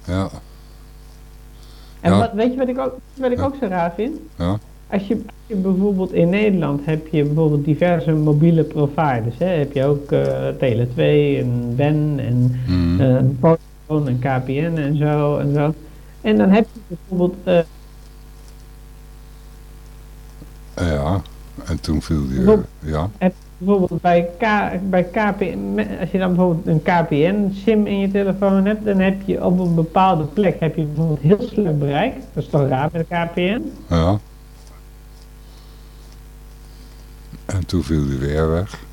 Ja. En Wat, weet je wat ik ook, wat ik ook zo raar vind? Ja. Als je, als je, bijvoorbeeld in Nederland heb je bijvoorbeeld diverse mobiele providers. Hè? Heb je ook uh, Tele2 en Ben en mm. uh, Vodafone en KPN en zo en zo. En dan heb je bijvoorbeeld... Uh, ja. En toen viel die... ja. bijvoorbeeld bij, K, bij KPN, als je dan bijvoorbeeld een KPN-sim in je telefoon hebt, dan heb je op een bepaalde plek heb je bijvoorbeeld heel slecht bereik. Dat is toch raar met KPN? Ja. En toen viel die weer weg.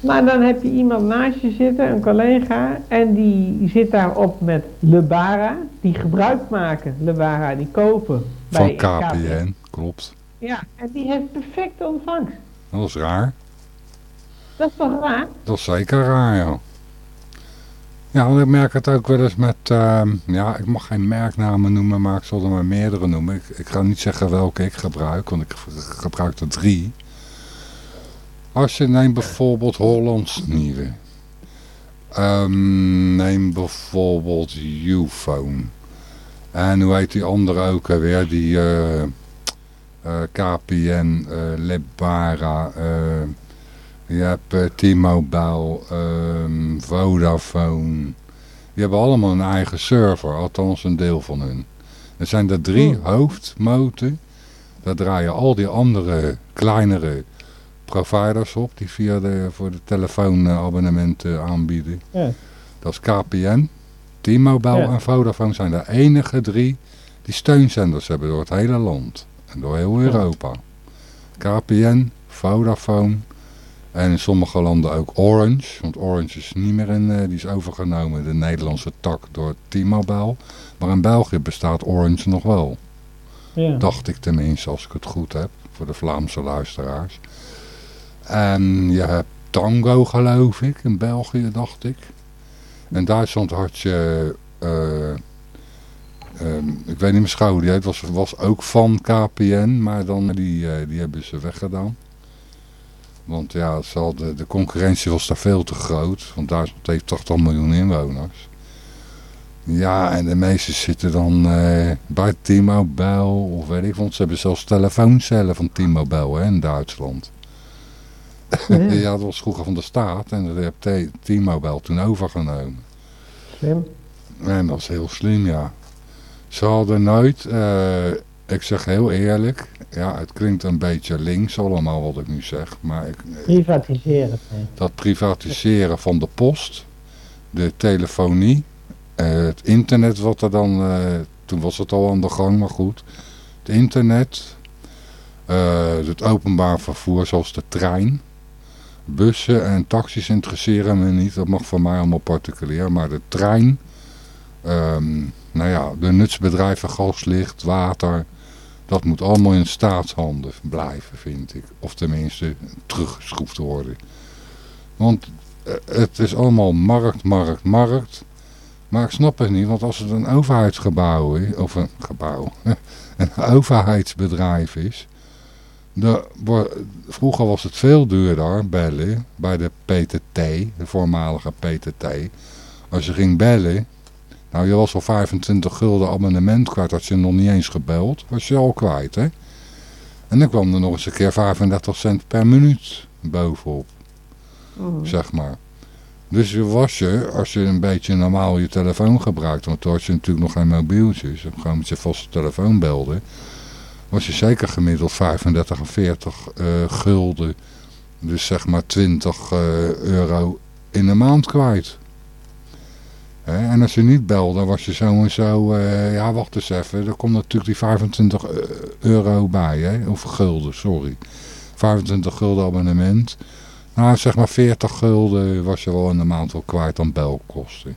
Maar dan heb je iemand naast je zitten, een collega, en die zit daarop met Lebara, die gebruik maken, Lebara, die kopen. Bij Van KPN, KPN. klopt. Ja, en die heeft perfecte ontvangst. Dat is raar. Dat is toch raar? Dat is zeker raar, ja. Ja, ik merk het ook wel eens met, ehm, ja, ik mag geen merknamen noemen, maar ik zal er maar meerdere noemen. Ik, ik ga niet zeggen welke ik gebruik, want ik gebruik er drie. Als je neemt bijvoorbeeld Hollands Nieuwe. Um, neem bijvoorbeeld Ufone. En hoe heet die andere ook weer? Die uh, uh, KPN, uh, Lebara, je hebt T-Mobile, um, Vodafone. Die hebben allemaal een eigen server, althans een deel van hun. Er zijn er drie oh. hoofdmoten. Daar draaien al die andere kleinere providers op die via de, voor de telefoonabonnementen aanbieden. Ja. Dat is KPN, T-Mobile en Vodafone zijn de enige drie die steunzenders hebben door het hele land. En door heel Europa. KPN, Vodafone en in sommige landen ook Orange. Want Orange is niet meer in, uh, die is overgenomen, de Nederlandse tak door T-Mobile. Maar in België bestaat Orange nog wel. Ja. Dacht ik tenminste, als ik het goed heb, voor de Vlaamse luisteraars. En je hebt Tango geloof ik, in België dacht ik. In Duitsland had je, uh, ik weet niet meer schouw, die was, was ook van KPN, maar dan die, uh, die hebben ze weggedaan. Want ja, zal de, de concurrentie was daar veel te groot, want Duitsland heeft 80 miljoen inwoners. Ja, en de meesten zitten dan uh, bij T-Mobile of weet ik, want ze hebben zelfs telefooncellen van T-Mobile in Duitsland. Ja. dat was vroeger van de staat en dat heeft T-Mobile toen overgenomen. Slim. En dat was heel slim, ja. Ze hadden nooit, uh, ik zeg heel eerlijk, ja, het klinkt een beetje links allemaal wat ik nu zeg, maar... Ik, privatiseren. Dat privatiseren van de post, de telefonie, uh, het internet wat er dan, uh, toen was het al aan de gang, maar goed. Het internet, het openbaar vervoer zoals de trein, Bussen en taxis interesseren me niet. Dat mag voor mij allemaal particulier. Maar de trein, um, nou ja, de nutsbedrijven, gaslicht, water... Dat moet allemaal in staatshanden blijven, vind ik. Of tenminste teruggeschroefd worden. Want eh, het is allemaal markt, markt, markt. Maar ik snap het niet, want als het een overheidsgebouw is, of een gebouw, een overheidsbedrijf is, vroeger was het veel duurder bellen bij de PTT, de voormalige PTT. Als je ging bellen, nou je was al 25 gulden abonnement kwijt, had je nog niet eens gebeld, was je al kwijt hè. En dan kwam er nog eens een keer 35 cent per minuut bovenop, oh. zeg maar. Dus was je, als je een beetje normaal je telefoon gebruikt, want toen had je natuurlijk nog geen mobieltjes, gewoon met je vaste telefoon belde was je zeker gemiddeld 35 of 40 uh, gulden. Dus zeg maar 20 uh, eh, euro in de maand kwijt. En als je niet belde, was je zo en zo... Uh, ja, wacht eens even. Er komt natuurlijk die 25 eh, euro bij. Hè? Of gulden, sorry. 25 gulden abonnement. Nou, zeg maar 40 gulden was je wel in de maand wel kwijt aan belkosten.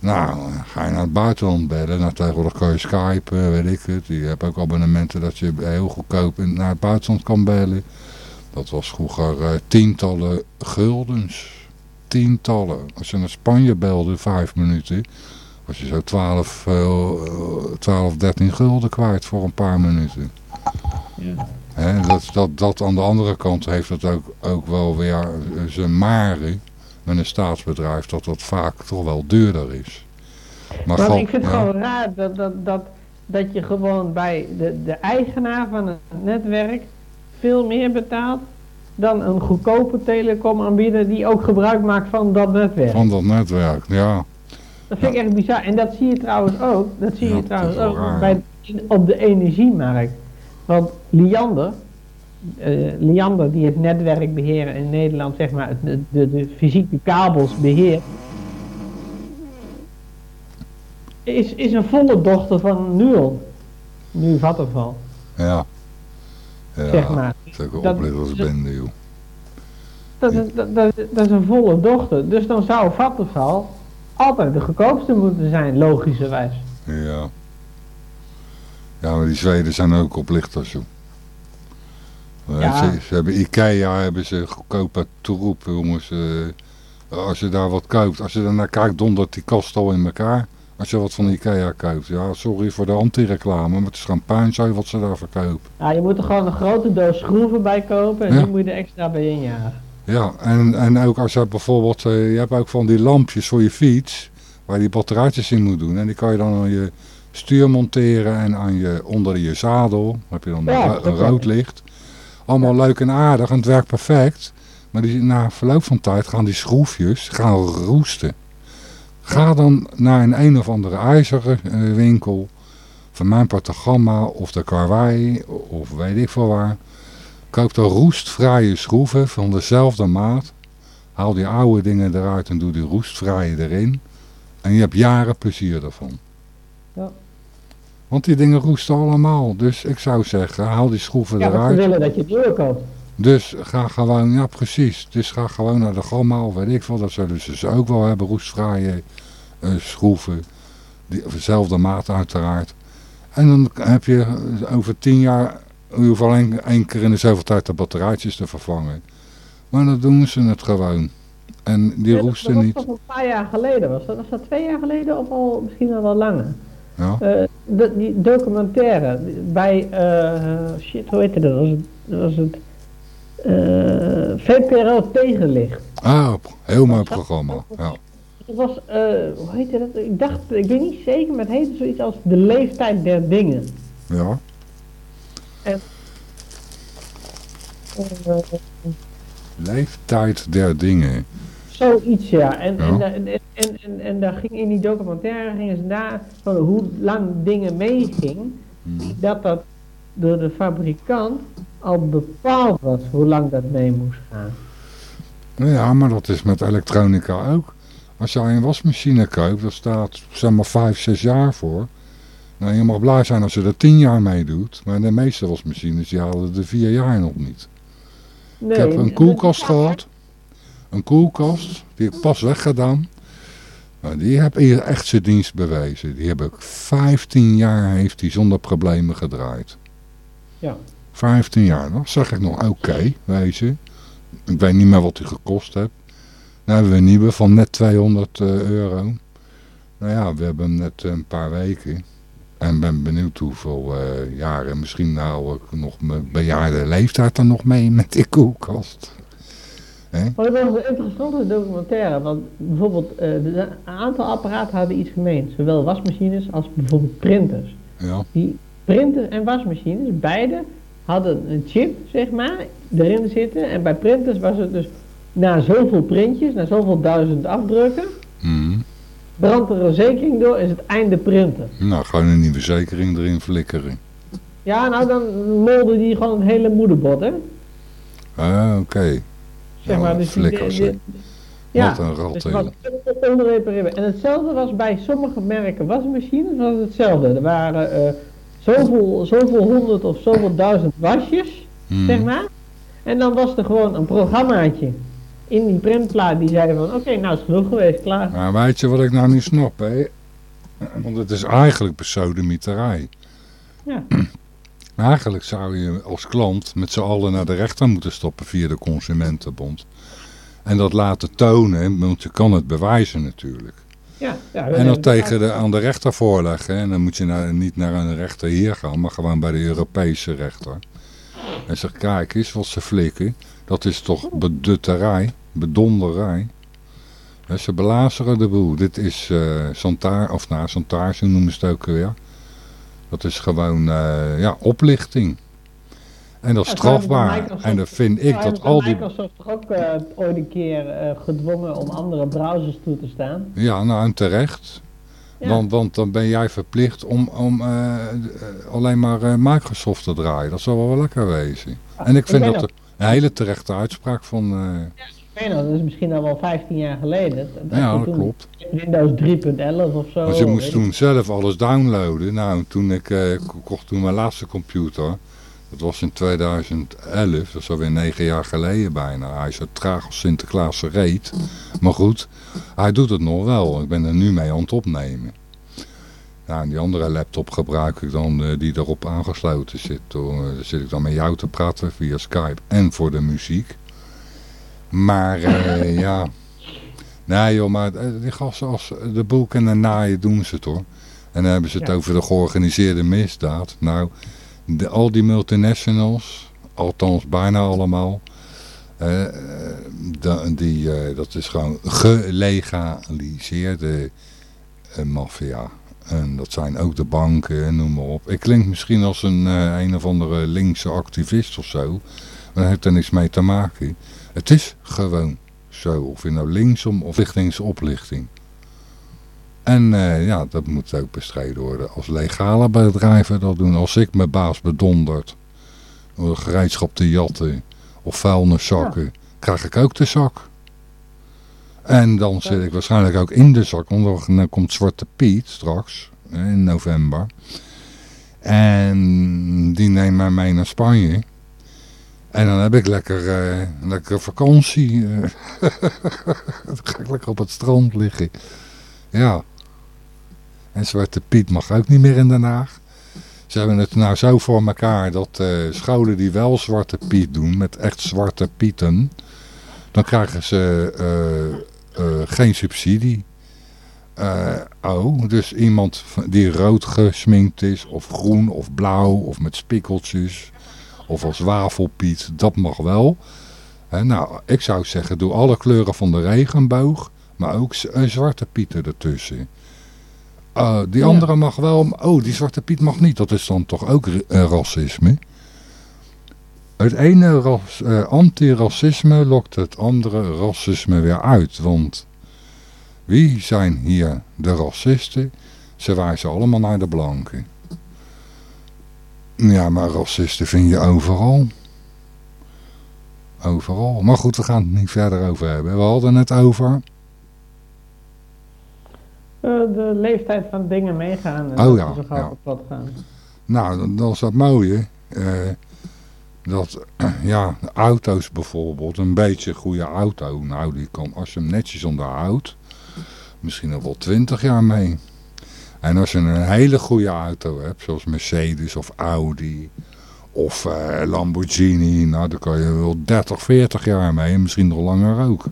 Nou, ga je naar het buitenland bellen. Nou, tegenwoordig kan je Skype, weet ik het. Je hebt ook abonnementen dat je heel goedkoop naar het buitenland kan bellen. Dat was vroeger uh, tientallen guldens. Tientallen. Als je naar Spanje belde, vijf minuten, was je zo 12, uh, 12 13 gulden kwijt voor een paar minuten. Ja. He, dat, dat, dat aan de andere kant heeft het ook, ook wel weer zijn maren met een staatsbedrijf dat dat vaak toch wel duurder is. Maar, maar ik vind het gewoon raar dat, dat, dat, dat je gewoon bij de, de eigenaar van het netwerk veel meer betaalt dan een goedkope telecomaanbieder die ook gebruik maakt van dat netwerk. Van dat netwerk, ja. Dat vind ik echt bizar. En dat zie je trouwens ook, dat zie je trouwens ook bij, op de energiemarkt. Want Liander, uh, Liander die het netwerk beheren in Nederland, zeg maar, de, de, de fysieke kabels beheert, is, is een volle dochter van Nuon. Nu Vattenval. Ja. Ja. Zeg maar. Dat oplichtersbende, joh. Dat, is, dat, dat, dat is een volle dochter. Dus dan zou Vattenval altijd de goedkoopste moeten zijn, logischerwijs. Ja. Ja, maar die Zweden zijn ook oplichters, joh. Ja. Ze, ze, hebben Ikea, hebben ze goedkope troep, jongens. Uh, als je daar wat koopt, als je daarnaar kijkt, dondert die kast al in elkaar. Als je wat van Ikea koopt. Ja, sorry voor de anti-reclame, maar het is gewoon puinzooi wat ze daar verkopen. Ja, je moet er gewoon een grote doos schroeven bij kopen en Ja. die moet je er extra bij injagen. Ja, en, en ook als je bijvoorbeeld, eh, je hebt ook van die lampjes voor je fiets, waar je die batterijtjes in moet doen. En die kan je dan aan je stuur monteren en aan je, onder je zadel, dan heb je dan Ja, een, rood licht. Allemaal leuk en aardig en het werkt perfect. Maar die, na verloop van tijd gaan die schroefjes gaan roesten. Ga dan naar een een of andere ijzerwinkel, van mijn part de Gamma of de Karwei of weet ik veel waar. Koop dan roestvrije schroeven van dezelfde maat. Haal die oude dingen eruit en doe die roestvrije erin. En je hebt jaren plezier ervan. Ja. Want die dingen roesten allemaal. Dus ik zou zeggen, haal die schroeven Ja, want ze eruit. willen dat je het nieuwe koopt. Dus ga gewoon, ja precies. Dus ga gewoon naar de Gamma of weet ik veel. Dat zullen ze dus ook wel hebben, roestvrije eh, schroeven. Die, dezelfde maat uiteraard. En dan heb je eh, over tien jaar, je hoeft alleen één keer in de zoveel tijd de batterijtjes te vervangen. Maar dan doen ze het gewoon. En die Ja, dat- roesten dat niet. was toch een paar jaar geleden. Was dat, was dat twee jaar geleden of al misschien al wel langer? Ja. Eh, de- die documentaire bij, eh, shit, hoe heette dat? Was het, was het eh, VPRO Tegenlicht. Ah, heel mooi programma. Ja. Het was, eh, hoe heette dat? Ik dacht, ik weet niet zeker, maar het heette zoiets als De Leeftijd der Dingen. ja. Eh, Leeftijd der dingen. Zoiets, ja. En, Ja. En, en, en, en, en daar ging in die documentaire gingen ze na van hoe lang dingen meeging, dat dat door de fabrikant al bepaald was hoe lang dat mee moest gaan. Nou ja, maar dat is met elektronica ook. Als jij een wasmachine koopt, daar staat zeg maar 5, 6 jaar voor. Nou, je mag blij zijn als je er 10 jaar mee doet. Maar de meeste wasmachines die halen de 4 jaar nog niet. Nee, ik heb en- een koelkast gehad. Een koelkast, die heb ik pas weggedaan. Maar die heb hier echt zijn dienst bewezen. Die heb ik 15 jaar heeft die zonder problemen gedraaid. Ja. 15 jaar, dan zeg ik nog oké, weet je. Ik weet niet meer wat die gekost heeft. Nou hebben we een nieuwe van net 200 eh, euro. Nou ja, we hebben hem net een paar weken. En ben benieuwd hoeveel eh, jaren. Misschien nou ik nog mijn bejaarde leeftijd er nog mee met die koelkast. Hè? Maar het was een interessante documentaire, want bijvoorbeeld eh, een aantal apparaten hadden iets gemeen. Zowel wasmachines als bijvoorbeeld printers. Ja, Die printers en wasmachines, beide hadden een chip, zeg maar, erin zitten. En bij printers was het dus na zoveel printjes, na zoveel duizend afdrukken, Mhm. brandt er een zekering door, is het einde printen. nou gewoon een nieuwe zekering erin flikkeren. Ja, nou dan molde die gewoon het hele moederbord, hè. Ah, oké. Zeg Ja, maar, dus die- flikkers, die- hè. die- Ja, Wat een dus onrepareerbaar. En hetzelfde was bij sommige merken wasmachines, was het hetzelfde. Er waren eh, zoveel, zoveel honderd of zoveel duizend wasjes, Mhm. zeg maar. En dan was er gewoon een programmaatje in die printplaat die zei van, oké, nou is het genoeg geweest, klaar. Maar weet je wat ik nou niet snap, hè? Want het is eigenlijk besodemieterij. Ja. Eigenlijk zou je als klant met z'n allen naar de rechter moeten stoppen via de Consumentenbond. En dat laten tonen, want je kan het bewijzen natuurlijk. Ja, ja, En dat tegen de, aan de rechter voorleggen. En dan moet je naar, niet naar een rechter hier gaan, maar gewoon bij de Europese rechter. En zeg, kijk eens wat ze flikken. Dat is toch bedutterij, bedonderij. Ze belazeren de boel. Dit is eh santaar, of nou, santaar, zo noemen ze het ook weer. Dat is gewoon eh, ja, oplichting. En dat is Ja, strafbaar. En dan vind ik dat al die... Microsoft toch ook eh, ooit een keer eh, gedwongen om andere browsers toe te staan. Ja, nou en terecht. Ja. Want, want dan ben jij verplicht om, om alleen maar eh, Microsoft te draaien. Dat zou wel lekker wezen. En ik vind dat nog- een hele terechte uitspraak van... eh, dat is misschien al wel 15 jaar geleden. Dat, ja, dat klopt. Windows 3.11 of zo. Want je moest toen zelf alles downloaden. Nou, toen ik eh, ko- kocht toen mijn laatste computer. Dat was in 2011. Dat is alweer negen jaar geleden bijna. Hij is zo traag als Sinterklaas reet. Maar goed, hij doet het nog wel. Ik ben er nu mee aan het opnemen. Ja, en die andere laptop gebruik ik dan, eh, die erop aangesloten zit. Daar zit ik dan met jou te praten via Skype en voor de muziek. Maar eh, ja, Nee joh, maar eh, die gasten als de boek en de naaien doen ze het hoor. En dan hebben ze het Ja. over de georganiseerde misdaad. Nou, de, al die multinationals, althans bijna allemaal, eh, die, dat is gewoon gelegaliseerde eh, maffia. En dat zijn ook de banken en noem maar op. Ik klink misschien als een, een of andere linkse activist of zo. Maar dat heeft er niks mee te maken. Het is gewoon zo. Of je nou linksom of lichtings oplichting. En eh, ja, dat moet ook bestreden worden. Als legale bedrijven dat doen. Als ik mijn baas bedonderd. Door gereedschap te jatten. Of vuilniszakken. Krijg ik ook de zak. En dan zit ik waarschijnlijk ook in de zak. Want dan komt Zwarte Piet straks. In november. En die neemt mij mee naar Spanje. En dan heb ik lekker, eh, lekker vakantie. eh. dan ga lekker op het strand liggen. Ja. En Zwarte Piet mag ook niet meer in Den Haag. Ze hebben het nou zo voor elkaar dat eh, scholen die wel Zwarte Piet doen, met echt Zwarte Pieten, dan krijgen ze geen subsidie. Oh, dus iemand die rood gesminkt is, of groen, of blauw, of met spikkeltjes, of als wafelpiet, dat mag wel. Nou, ik zou zeggen, doe alle kleuren van de regenboog, maar ook een zwarte pieten ertussen. Eh, die Ja. andere mag wel, oh, die zwarte piet mag niet. Dat is dan toch ook ra- eh, racisme? Het ene ras, eh, antiracisme lokt het andere racisme weer uit. Want wie zijn hier de racisten? Ze wijzen allemaal naar de blanken. Ja, maar racisten vind je overal. Overal. Maar goed, we gaan het niet verder over hebben. We hadden het over... Eh, de leeftijd van dingen meegaan. En Oh dat ja, ze zo ja. kapot gaan. Nou, dan- is dat mooie. eh, dat, ja, auto's bijvoorbeeld, een beetje een goede auto. Nou, die kan, als je hem netjes onderhoudt, misschien nog wel 20 jaar mee. En als je een hele goede auto hebt, zoals Mercedes of Audi of eh, Lamborghini, nou, dan kan je wel 30, 40 jaar mee en misschien nog langer ook.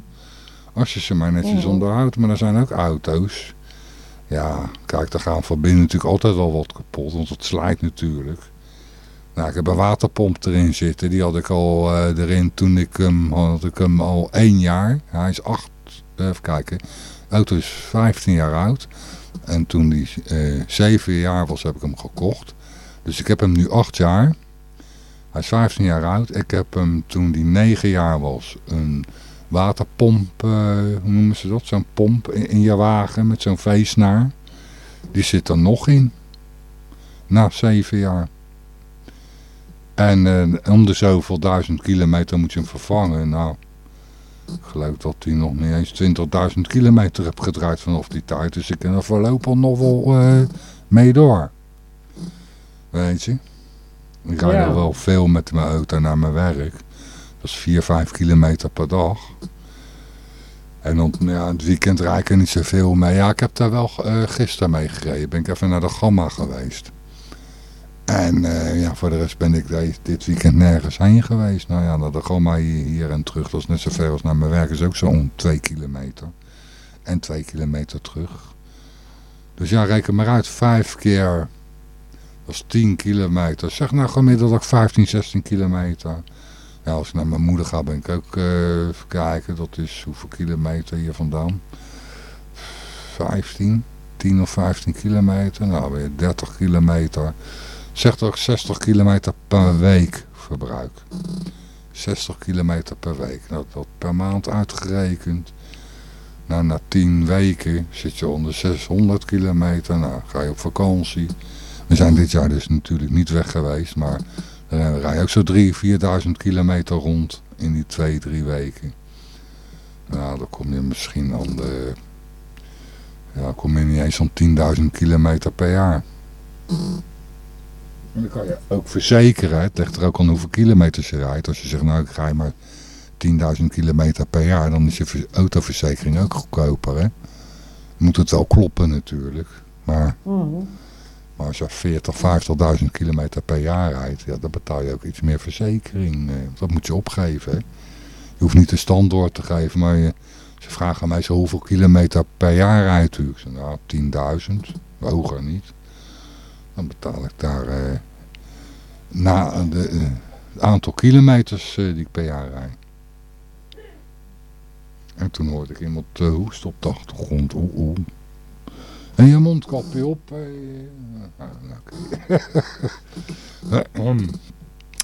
Als je ze maar netjes onderhoudt, maar er zijn ook auto's. Ja, kijk, daar gaan van binnen natuurlijk altijd wel wat kapot, want het slijt natuurlijk. Nou, ik heb een waterpomp erin zitten, die had ik al eh, erin toen ik hem, had ik hem al één jaar. Hij is acht, even kijken, de auto is 15 jaar oud. En toen die eh 7 jaar was, heb ik hem gekocht. Dus ik heb hem nu 8 jaar. Hij is 15 jaar oud. Ik heb hem toen die 9 jaar was, een waterpomp, eh, hoe noemen ze dat? Zo'n pomp in, je wagen met zo'n veesnaar. Die zit er nog in. Na 7 jaar. En eh, om de zoveel duizend kilometer moet je hem vervangen. Nou, ik geloof dat hij nog niet eens 20.000 kilometer heeft gedraaid vanaf die tijd. Dus ik kan er voorlopig nog wel eh, mee door. Weet je. Ik rijd Ja. al wel veel met mijn auto naar mijn werk. Dat is 4, 5 kilometer per dag. En dan, ja, het weekend rijd ik er niet zoveel mee. Ja, ik heb daar wel eh, gisteren mee gereden. Ben ik even naar de Gamma geweest. En eh, ja, voor de rest ben ik dit weekend nergens heen geweest. Nou ja, naar de Gamma hier, hier en terug. Dat is net zo ver als naar mijn werk. is ook zo'n 2 kilometer. En 2 kilometer terug. Dus ja, reken maar uit. Vijf keer. Dat is 10 kilometer. Zeg nou gemiddeld ook 15, 16 kilometer. Ja, als ik naar mijn moeder ga, ben ik ook eh, even kijken. Dat is hoeveel kilometer hier vandaan? 15, 10 of 15 kilometer. Nou, weer 30 kilometer. Zeg toch 60 kilometer per week verbruik. 60 kilometer per week. Nou, dat per maand uitgerekend. Nou, na 10 weken zit je onder 600 kilometer. Nou, ga je op vakantie. We zijn dit jaar dus natuurlijk niet weg geweest, maar dan rij je ook zo 3.000, 4.000 kilometer rond in die 2, 3 weken. Nou, dan kom je misschien aan de... Ja, kom je niet eens aan 10.000 kilometer per jaar. En dan kan je ook verzekeren. Het ligt er ook aan hoeveel kilometers je rijdt. Als je zegt, nou ik rij maar 10.000 kilometer per jaar, dan is je ver- autoverzekering ook goedkoper. Hè? Moet het wel kloppen natuurlijk. Maar, Mhm. maar als je 40, 50.000 kilometer per jaar rijdt, ja, dan betaal je ook iets meer verzekering. eh, Dat moet je opgeven. Hè? Je hoeft niet de stand door te geven, maar je Ze vragen mij zo hoeveel kilometer per jaar rijdt u? Ik zeg, nou, 10.000. Hoger niet. Dan betaal ik daar uh, na de, uh, het aantal kilometers die ik per jaar rijd. En toen hoorde ik iemand hoesten op de achtergrond. Oeh, oeh. En je mondkapje op.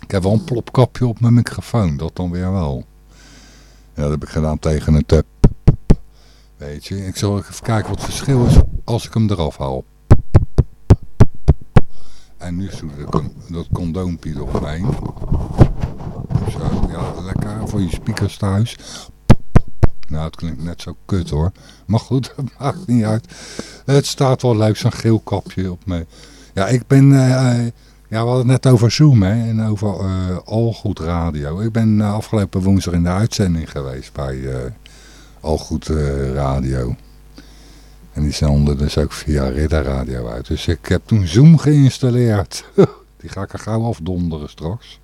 ik heb wel een plopkapje op mijn microfoon, dat dan weer wel. Ja, dat heb ik gedaan tegen een tap. Weet je, ik zal even kijken wat het verschil is als ik hem eraf haal. En nu hem, dat condoompje eromheen. Zo, ja, lekker voor je speakers thuis. Nou, het klinkt net zo kut hoor. Maar goed, dat maakt niet uit. Het staat wel leuk, zo'n geel kapje op me. Ja, ik ben... Uh, ja, we hadden het net over Zoom hè, en over uh, Algoed Radio. Ik ben uh, afgelopen woensdag in de uitzending geweest bij Algoed Radio. En die zonden dus ook via Ridder Radio uit. Dus ik heb toen Zoom geïnstalleerd. die ga ik er gauw afdonderen straks.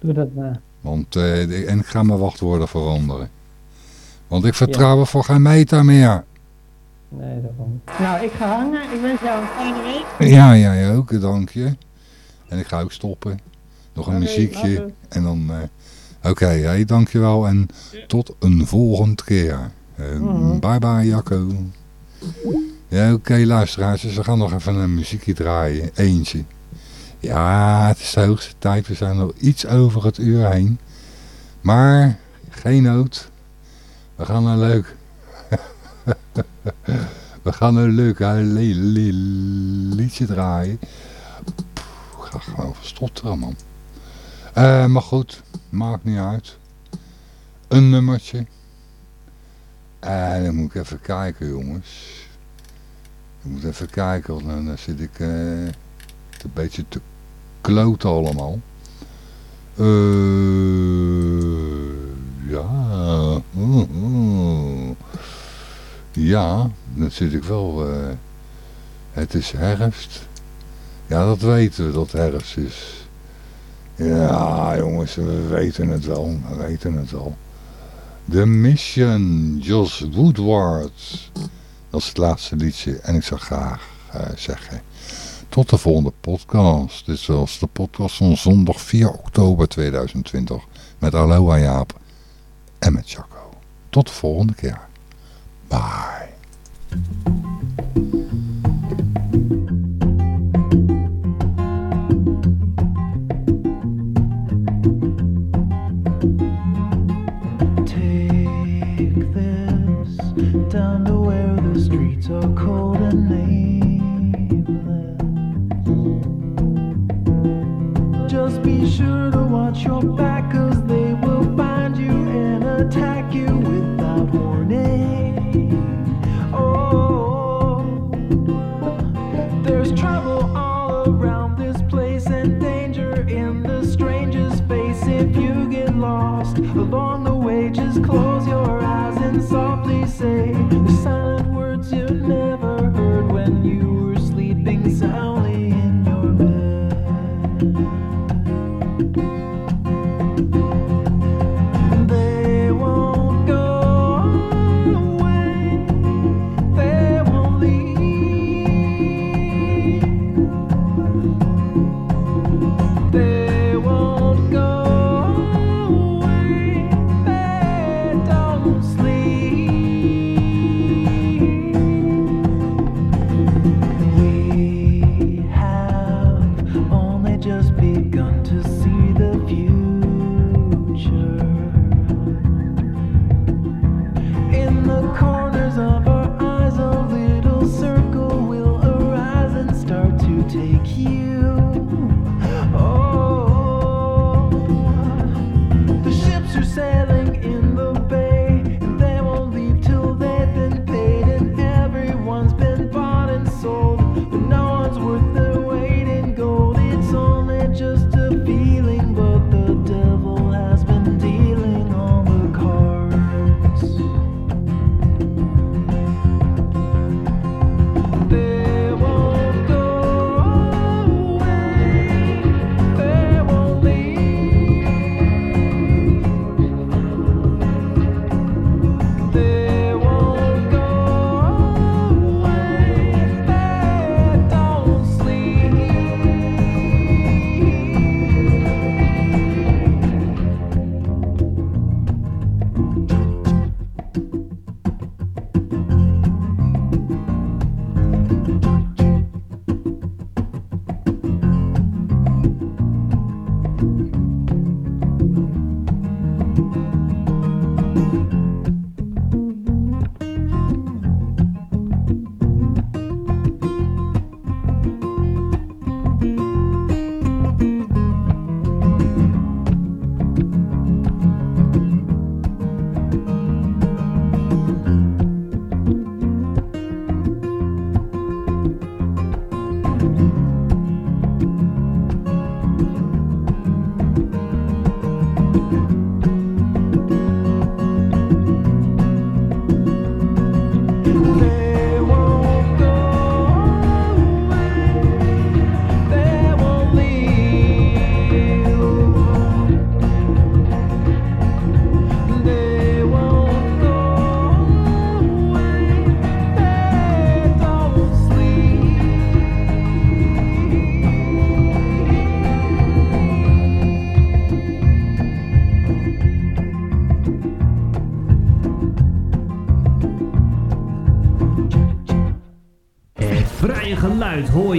Doe dat maar. Want, en ik ga mijn wachtwoorden veranderen. Want ik vertrouw er voor geen meter meer. Nee, daarom. Nou, ik ga hangen. Ik wens jou een fijne week. Ja, jij ook, dank je. En ik ga ook stoppen. Nog een okay, muziekje. Later. En dan... Uh, Oké, okay, hey, dankjewel. En ja. tot een volgende keer. Uh, mm. Bye bye, Jacco. Ja, oké, okay, luisteraars. Dus we gaan nog even een muziekje draaien. Eentje. Ja, het is de hoogste tijd. We zijn al iets over het uur heen. Maar, geen nood. We gaan een leuk... We gaan een leuk liedje draaien. Ik ga gewoon verstotteren, man. Uh, maar goed, maakt niet uit. Een nummertje. En dan moet ik even kijken, jongens. Ik moet even kijken, want dan zit ik uh, een beetje te kloten allemaal. Eh... Ja. Ja, dat zit ik wel. Het is herfst. Ja, dat weten we, dat herfst is. Ja, jongens, we weten het wel. We weten het wel. The Mission, Josh Woodward. Dat is het laatste liedje. En ik zou graag uh, zeggen... Tot de volgende podcast. Dit was de podcast van zondag 4 oktober 2020. Met Aloha Jaap en met Jaco. Tot de volgende keer. Bye. Along the way, just close your eyes and softly say silent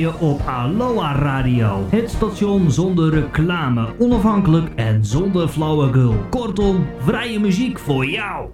op Aloha Radio. Het station zonder reclame, onafhankelijk en zonder flauwekul. Kortom, vrije muziek voor jou.